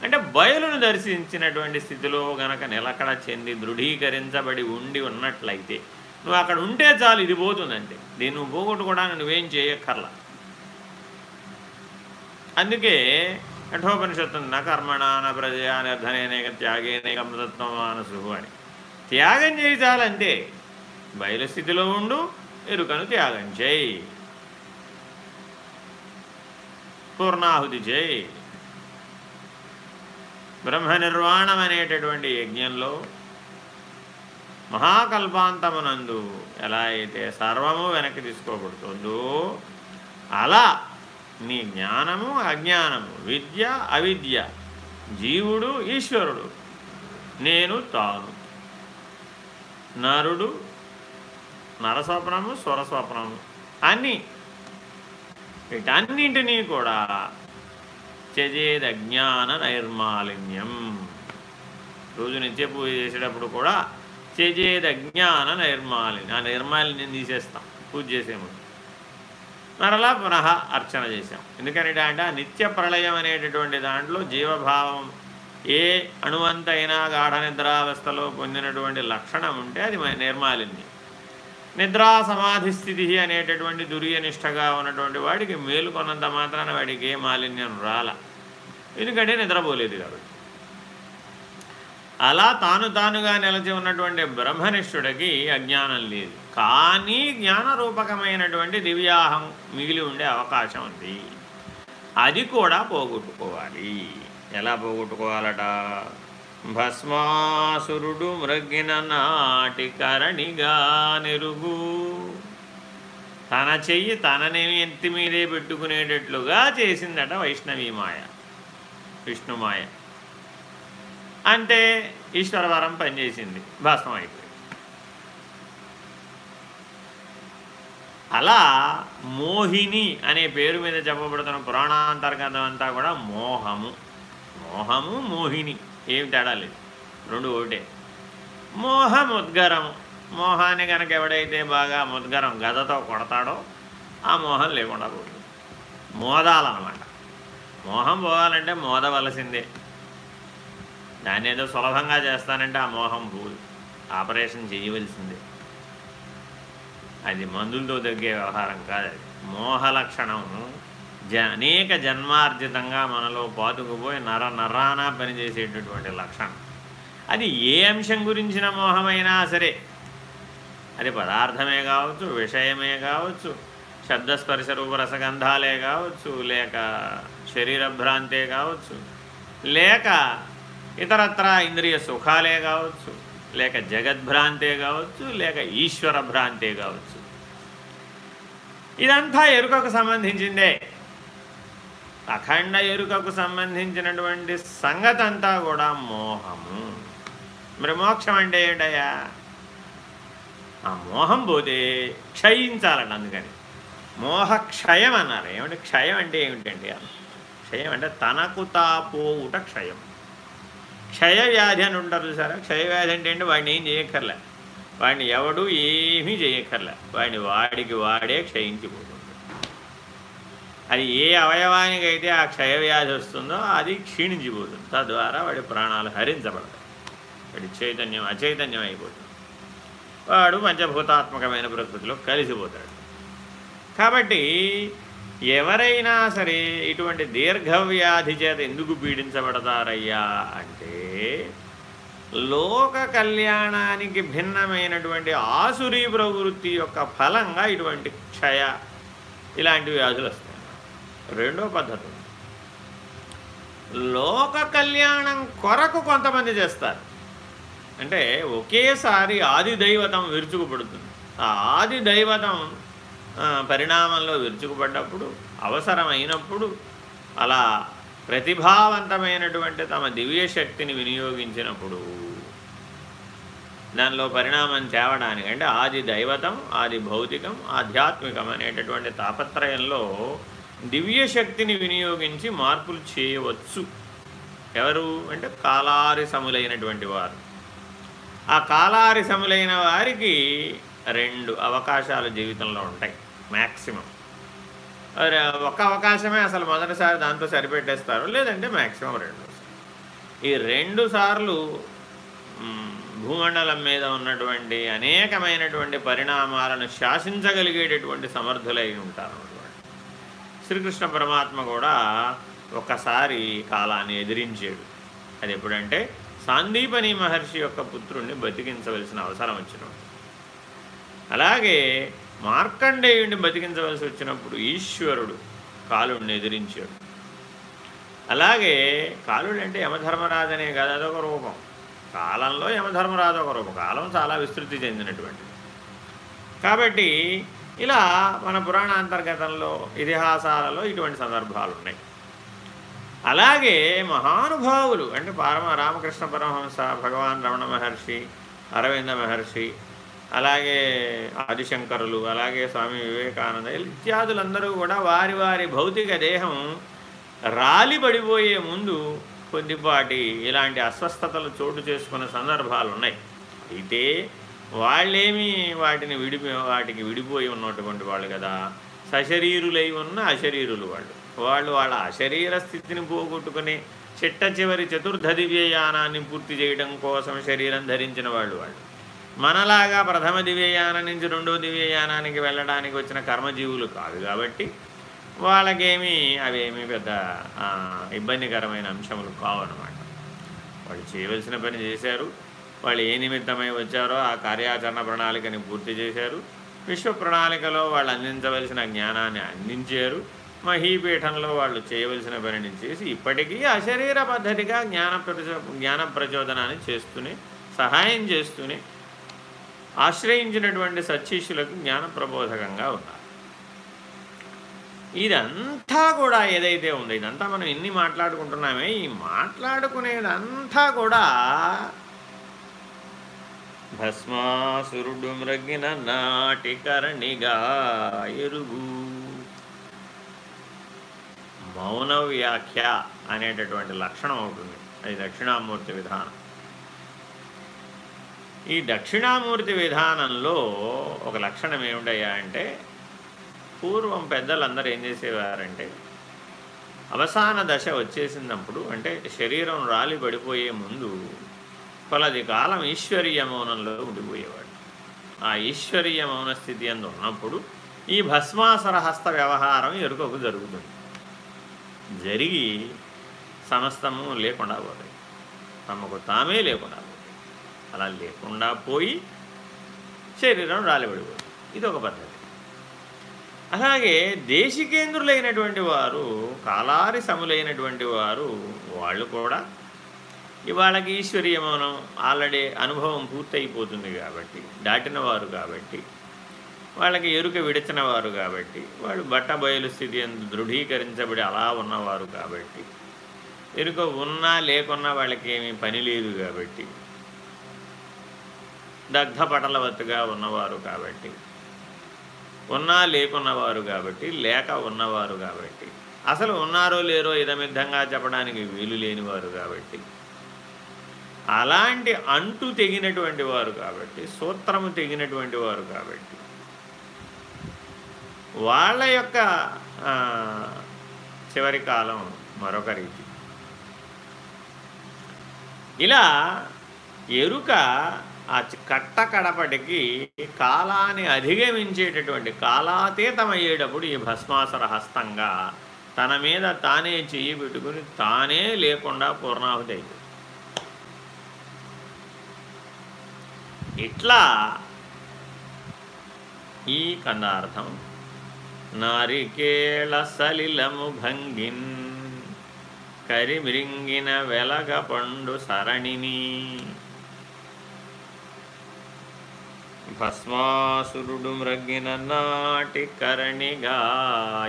అంటే బయలును దర్శించినటువంటి స్థితిలో గనక నిలకడ చెంది దృఢీకరించబడి ఉండి ఉన్నట్లయితే నువ్వు అక్కడ ఉంటే చాలు ఇది పోతుందంటే. దీన్ని నువ్వు పోగొట్టుకోవడానికి నువ్వేం చేయక్కర్లా అందుకే కఠోపనిషత్తు న కర్మణాన న ప్రజయా నిర్ధనేక త్యాగేనేక అమృతత్వం మానసు అని. త్యాగం చేయి చాలంతే బయలు స్థితిలో ఉండు ఎరుకను త్యాగం చేయి పూర్ణాహుతి చేయి బ్రహ్మ నిర్వాణం అనేటటువంటి యజ్ఞంలో మహాకల్పాంతమునందు ఎలా అయితే సర్వము వెనక్కి తీసుకోబడుతుందో అలా నీ జ్ఞానము అజ్ఞానము విద్య అవిద్య జీవుడు ఈశ్వరుడు నేను తాను. నరుడు నరస్వప్నము స్వరస్వప్నము. అన్నీ. వీటన్నింటినీ కూడా అజ్ఞాన నైర్మాలిన్యం రోజు నిత్య పూజ చేసేటప్పుడు కూడా అజ్ఞాన నైర్మాలిన్యం ఆ నైర్మాలిన్యం తీసేస్తాం పూజ చేసేము మరలా పునః అర్చన చేసాం ఎందుకంటే అంటే నిత్య ప్రళయం అనేటటువంటి దాంట్లో జీవభావం ఏ అణువంతైనా గాఢ నిద్రావస్థలో పొందినటువంటి లక్షణం ఉంటే అది నిర్మాలిన్యం. నిద్రా సమాధి స్థితి అనేటటువంటి దుర్యనిష్టగా ఉన్నటువంటి వాడికి మేలుకొన్నంత మాత్రాన వాడికి ఏ మాలిన్యం రాల. ఎందుకంటే నిద్రపోలేదు కాబట్టి. అలా తాను తానుగా నిలచి ఉన్నటువంటి బ్రహ్మనిష్ఠుడికి అజ్ఞానం లేదు. కానీ జ్ఞానరూపకమైనటువంటి దివ్యాహం మిగిలి ఉండే అవకాశం ఉంది. అది కూడా పోగొట్టుకోవాలి. ఎలా పోగొట్టుకోవాలట? భస్మాసురుడు మృగిన నాటి కరణిగా నెరుగు. తన చెయ్యి తనని ఎత్తి మీదే పెట్టుకునేటట్లుగా చేసిందట వైష్ణవి మాయ విష్ణుమాయ. అంటే ఈశ్వరవరం పనిచేసింది భస్మం అయిపోయింది. అలా మోహిని అనే పేరు మీద చెప్పబడుతున్న పురాణాంతర్గతం అంతా కూడా మోహము మోహము మోహిని. ఏమి తేడా లేదు. రెండు ఒకటే. మోహం ఉద్గరం. మోహాన్ని కనుక ఎవడైతే బాగా ముద్గరం గదతో కొడతాడో ఆ మోహం లేకుండా పోతుంది. మోదాలన్నమాట. మోహం పోవాలంటే మోదవలసిందే. దాన్ని ఏదో సులభంగా చేస్తానంటే ఆ మోహం పోదు. ఆపరేషన్ చేయవలసిందే. అది మందులతో తగ్గే వ్యవహారం కాదు అది. మోహ లక్షణం జ అనేక జన్మార్జితంగా మనలో పాతుకుపోయి నర నరానా పనిచేసేటటువంటి లక్షణం. అది ఏ అంశం గురించిన మోహమైనా సరే అది పదార్థమే కావచ్చు విషయమే కావచ్చు శబ్దస్పర్శ రూపరసగంధాలే కావచ్చు లేక శరీరభ్రాంతే కావచ్చు లేక ఇతరత్ర ఇంద్రియ సుఖాలే కావచ్చు లేక జగద్భ్రాంతే కావచ్చు లేక ఈశ్వర భ్రాంతే కావచ్చు. ఇదంతా ఎరుకకు సంబంధించిందే. అఖండ ఎరుకకు సంబంధించినటువంటి సంగతి అంతా కూడా మోహము. మరి మోక్షం అంటే ఏంటయ్యా? ఆ మోహం పోతే క్షయించాలండి అందుకని. మోహ క్షయం అన్నారు. ఏమంటే క్షయం అంటే ఏమిటండి? క్షయం అంటే తనకు తాపోవుట క్షయం. క్షయ వ్యాధి అని ఉంటారు చూసారా? క్షయ వ్యాధి అంటే ఏంటి? వాడిని ఏం చేయక్కర్లే. వాడిని ఎవడు ఏమీ చేయక్కర్లే. వాడిని వాడికి వాడే క్షయించిపోతుంది అది ఏ అవయవానికైతే ఆ క్షయవ్యాధి వస్తుందో అది క్షీణించిపోతుంది. తద్వారా వాడి ప్రాణాలు హరించబడతాయి. వాడి చైతన్యం అచైతన్యం అయిపోతుంది. వాడు పంచభూతాత్మకమైన ప్రకృతిలో కలిసిపోతాడు. కాబట్టి ఎవరైనా సరే ఇటువంటి దీర్ఘవ్యాధి చేత ఎందుకు పీడించబడతారయ్యా అంటే లోక కళ్యాణానికి భిన్నమైనటువంటి ఆసురీ ప్రవృత్తి యొక్క ఫలంగా ఇటువంటి క్షయ ఇలాంటి వ్యాధులు వస్తాయి. రెండో పద్ధతి. లోక కళ్యాణం కొరకు కొంతమంది చేస్తారు. అంటే ఒకేసారి ఆది దైవతం విరుచుకుపడుతుంది. ఆ ఆది దైవతం పరిణామంలో విరుచుకుపడ్డప్పుడు అవసరమైనప్పుడు అలా ప్రతిభావంతమైనటువంటి తమ దివ్య శక్తిని వినియోగించినప్పుడు దానిలో పరిణామం తేవడానికి అంటే ఆది దైవతం ఆది భౌతికం ఆధ్యాత్మికం అనేటటువంటి తాపత్రయంలో దివ్య శక్తిని వినియోగించి మార్పులు చేయవచ్చు. ఎవరు? అంటే కాలారి సములైనటువంటి వారు. ఆ కాలారి సములైన వారికి రెండు అవకాశాలు జీవితంలో ఉంటాయి మ్యాక్సిమం ఒక అవకాశమే అసలు మొదటిసారి దాంతో సరిపెట్టేస్తారు లేదంటే మ్యాక్సిమం రెండు. ఈ రెండు సార్లు భూమండలం మీద ఉన్నటువంటి అనేకమైనటువంటి పరిణామాలను శాసించగలిగేటటువంటి సమర్థులై ఉంటారు. శ్రీకృష్ణ పరమాత్మ కూడా ఒకసారి కాలాన్ని ఎదిరించాడు. అది ఎప్పుడంటే సాందీపని మహర్షి యొక్క పుత్రుణ్ణి బతికించవలసిన అవసరం వచ్చినప్పుడు. అలాగే మార్కండేయుడిని బతికించవలసి వచ్చినప్పుడు ఈశ్వరుడు కాలుడిని ఎదిరించాడు. అలాగే కాలుడు అంటే యమధర్మరాజు అనే కదా అదొక రూపం. కాలంలో యమధర్మరాజు ఒక రూపం. కాలం చాలా విస్తృతి చెందినటువంటిది. కాబట్టి ఇలా మన పురాణాంతర్గతంలో ఇతిహాసాలలో ఇటువంటి సందర్భాలు ఉన్నాయి అలాగే మహానుభావులు అంటే పరమ రామకృష్ణ పరమహంస భగవాన్ రమణ మహర్షి అరవింద మహర్షి అలాగే ఆదిశంకరులు అలాగే స్వామి వివేకానంద ఇత్యాదులందరూ కూడా వారి వారి భౌతిక దేహం రాలిపడిపోయే ముందు కొద్దిపాటి ఇలాంటి అస్వస్థతలు చోటు చేసుకున్న సందర్భాలు ఉన్నాయి అయితే వాళ్ళేమి వాటిని విడిపో వాటికి విడిపోయి ఉన్నటువంటి వాళ్ళు కదా. సశరీరులై ఉన్న అశరీరులు వాళ్ళు. వాళ్ళు వాళ్ళ అశరీర స్థితిని పోగొట్టుకుని చిట్ట చివరి చతుర్థ దివ్యయానాన్ని పూర్తి చేయడం కోసం శరీరం ధరించిన వాళ్ళు వాళ్ళు. మనలాగా ప్రథమ దివ్యయానం నుంచి రెండో దివ్యయానానికి వెళ్ళడానికి వచ్చిన కర్మజీవులు కాదు కాబట్టి వాళ్ళకేమీ అవేమీ పెద్ద ఇబ్బందికరమైన అంశములు కావన్నమాట. వాళ్ళు చేయవలసిన పని చేశారు. వాళ్ళు ఏ నిమిత్తమై వచ్చారో ఆ కార్యాచరణ ప్రణాళికని పూర్తి చేశారు. విశ్వ ప్రణాళికలో వాళ్ళు అందించవలసిన జ్ఞానాన్ని అందించారు. మహీపీఠంలో వాళ్ళు చేయవలసిన పనిని చేసి ఇప్పటికీ అశరీర పద్ధతిగా జ్ఞాన ప్రచో జ్ఞాన ప్రచోదనాన్ని చేస్తూనే సహాయం చేస్తూనే ఆశ్రయించినటువంటి సత్శిష్యులకు జ్ఞాన ప్రబోధకంగా ఉన్నారు. ఇదంతా కూడా ఏదైతే ఉందో ఇదంతా మనం ఎన్ని మాట్లాడుకుంటున్నామే ఈ మాట్లాడుకునేదంతా కూడా భస్మాసురుడు మృగిన నాటి కరణిగా మౌన వ్యాఖ్య అనేటటువంటి లక్షణం అవుతుంది అది దక్షిణామూర్తి విధానం. ఈ దక్షిణామూర్తి విధానంలో ఒక లక్షణం ఏమిటయ్యా అంటే పూర్వం పెద్దలందరూ ఏం చేసేవారంటే అవసాన దశ వచ్చేసినప్పుడు అంటే శరీరం రాలి పడిపోయే ముందు కొలది కాలం ఈశ్వరీయ మౌనంలో ఉండిపోయేవాడు. ఆ ఈశ్వరీయ మౌన స్థితి అందు ఉన్నప్పుడు ఈ భస్మాసర హస్త వ్యవహారం ఎరుకకు జరుగుతుంది. జరిగి సమస్తము లేకుండా పోతాయి. తమకు తామే లేకుండా పోతాయి. అలా లేకుండా పోయి శరీరం రాలిపడిపోతుంది. ఇది ఒక పద్ధతి. అలాగే దేశికేంద్రులైనటువంటి వారు కాలారి సములైనటువంటి వారు వాళ్ళు కూడా ఇవాళకి ఈశ్వరీయ మౌనం ఆల్రెడీ అనుభవం పూర్తయిపోతుంది కాబట్టి దాటినవారు కాబట్టి వాళ్ళకి ఎరుక విడిచినవారు కాబట్టి వాళ్ళు బట్ట బయలు స్థితి ఎందు దృఢీకరించబడి అలా ఉన్నవారు కాబట్టి ఎరుక ఉన్నా లేకున్నా వాళ్ళకి ఏమీ పని లేదు కాబట్టి దగ్ధపటలవత్తుగా ఉన్నవారు కాబట్టి ఉన్నా లేకున్నవారు కాబట్టి లేక ఉన్నవారు కాబట్టి అసలు ఉన్నారో లేరో ఇదమిద్ధంగా చెప్పడానికి వీలు లేనివారు కాబట్టి అలాంటి అంటు తెగినటువంటి వారు కాబట్టి సూత్రము తెగినటువంటి వారు కాబట్టి వాళ్ళ యొక్క చివరి కాలం మరొక రీతి. ఇలా ఎరుక ఆ కట్ట కడపటికి కాలాన్ని అధిగమించేటటువంటి కాలాతీతమయ్యేటప్పుడు ఈ భస్మాసర హస్తంగా తన మీద తానే చెయ్యి పెట్టుకుని తానే లేకుండా పూర్ణాహుతి అయింది ఇట్లా ఈ కదార్థం నారికేళ సలిలము భంగిన్ కరిమృంగిన వెలగ పండు సరణిని. భస్మాసురుడు మ్రగ్గిన నాటి కరణిగా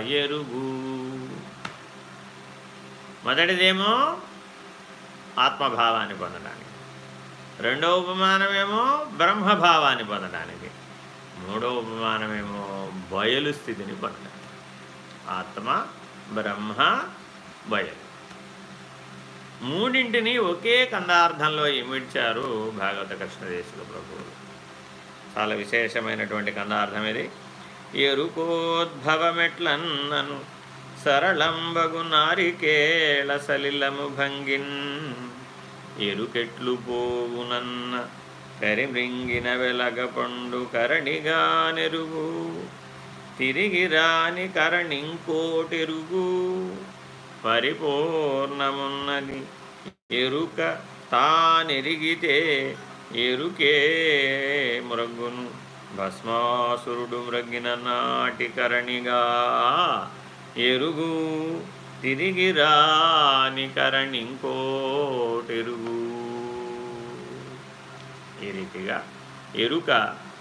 ఎరుగు. మొదటిదేమో ఆత్మభావాన్ని పొందడానికి. రెండో ఉపమానమేమో బ్రహ్మభావాన్ని పొందడానికి. మూడో ఉపమానమేమో బయలు స్థితిని పొందడానికి. ఆత్మ బ్రహ్మ బయలు. మూడింటిని ఒకే కందార్థంలో ఇమిడ్చారు భాగవత కృష్ణదేశుల ప్రభువులు. చాలా విశేషమైనటువంటి కందార్థం ఇది. ఎరుకోద్భవమెట్లన్నను సరళంబగు నారికేళ సలిలము భంగిన్ ఎరుకెట్లు పోవునన్న కరిమృంగిన వెలగ పండు కరణిగా నెరుగు. తిరిగి రాని కరణింకోటెరుగు. పరిపూర్ణమున్నది ఎరుక తానెరిగితే ఎరుకే మృగ్గును భస్మాసురుడు మృగిన నాటి కరణిగా ఎరుగు. తిరిగి రాని కరణింకోటెరుగు ఈ రీతిగా ఎరుక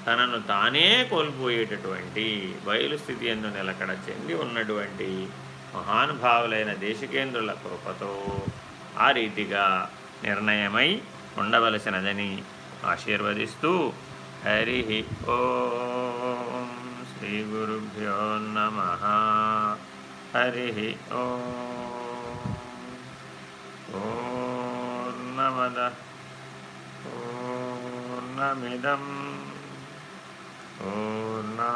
తనను తానే కోల్పోయేటటువంటి బయలుస్థితి ఎందు నిలకడ చెంది ఉన్నటువంటి మహానుభావులైన దేశికేంద్రుల కృపతో ఆ రీతిగా నిర్ణయమై ఉండవలసినదని ఆశీర్వదిస్తూ హరి ఓం శ్రీ గురుభ్యో నమ. హరి ఓర్ణమద పూర్ణమిదం పూర్ణా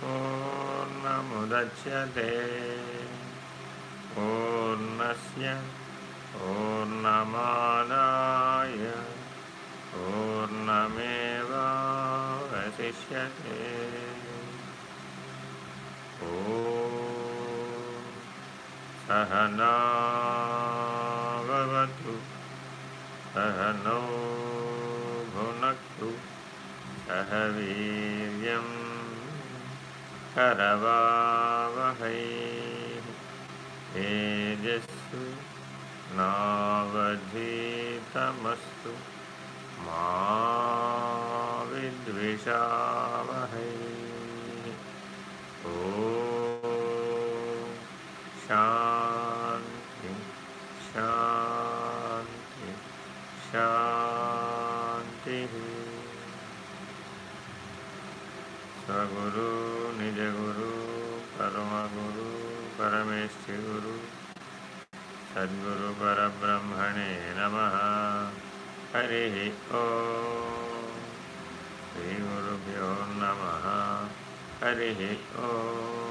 పూర్ణముద్యతే పూర్ణస్య పూర్ణమాదాయ పూర్ణమేవాశిష్యతే सहनावतु सहनौ भुनक्तु सह वीर्यं करवावहै। तेजस्सु नावधीतमस्तु मा विद्विषावहै శాంతి శాంతి శాంతి. స్వగురు నిజగురు పరమగురు పరమేశ్వరి గురు సద్గురు పరబ్రహ్మణే నమ. హరి ఓ. శ్రీ గురుభ్యో నమ. हरिः ओ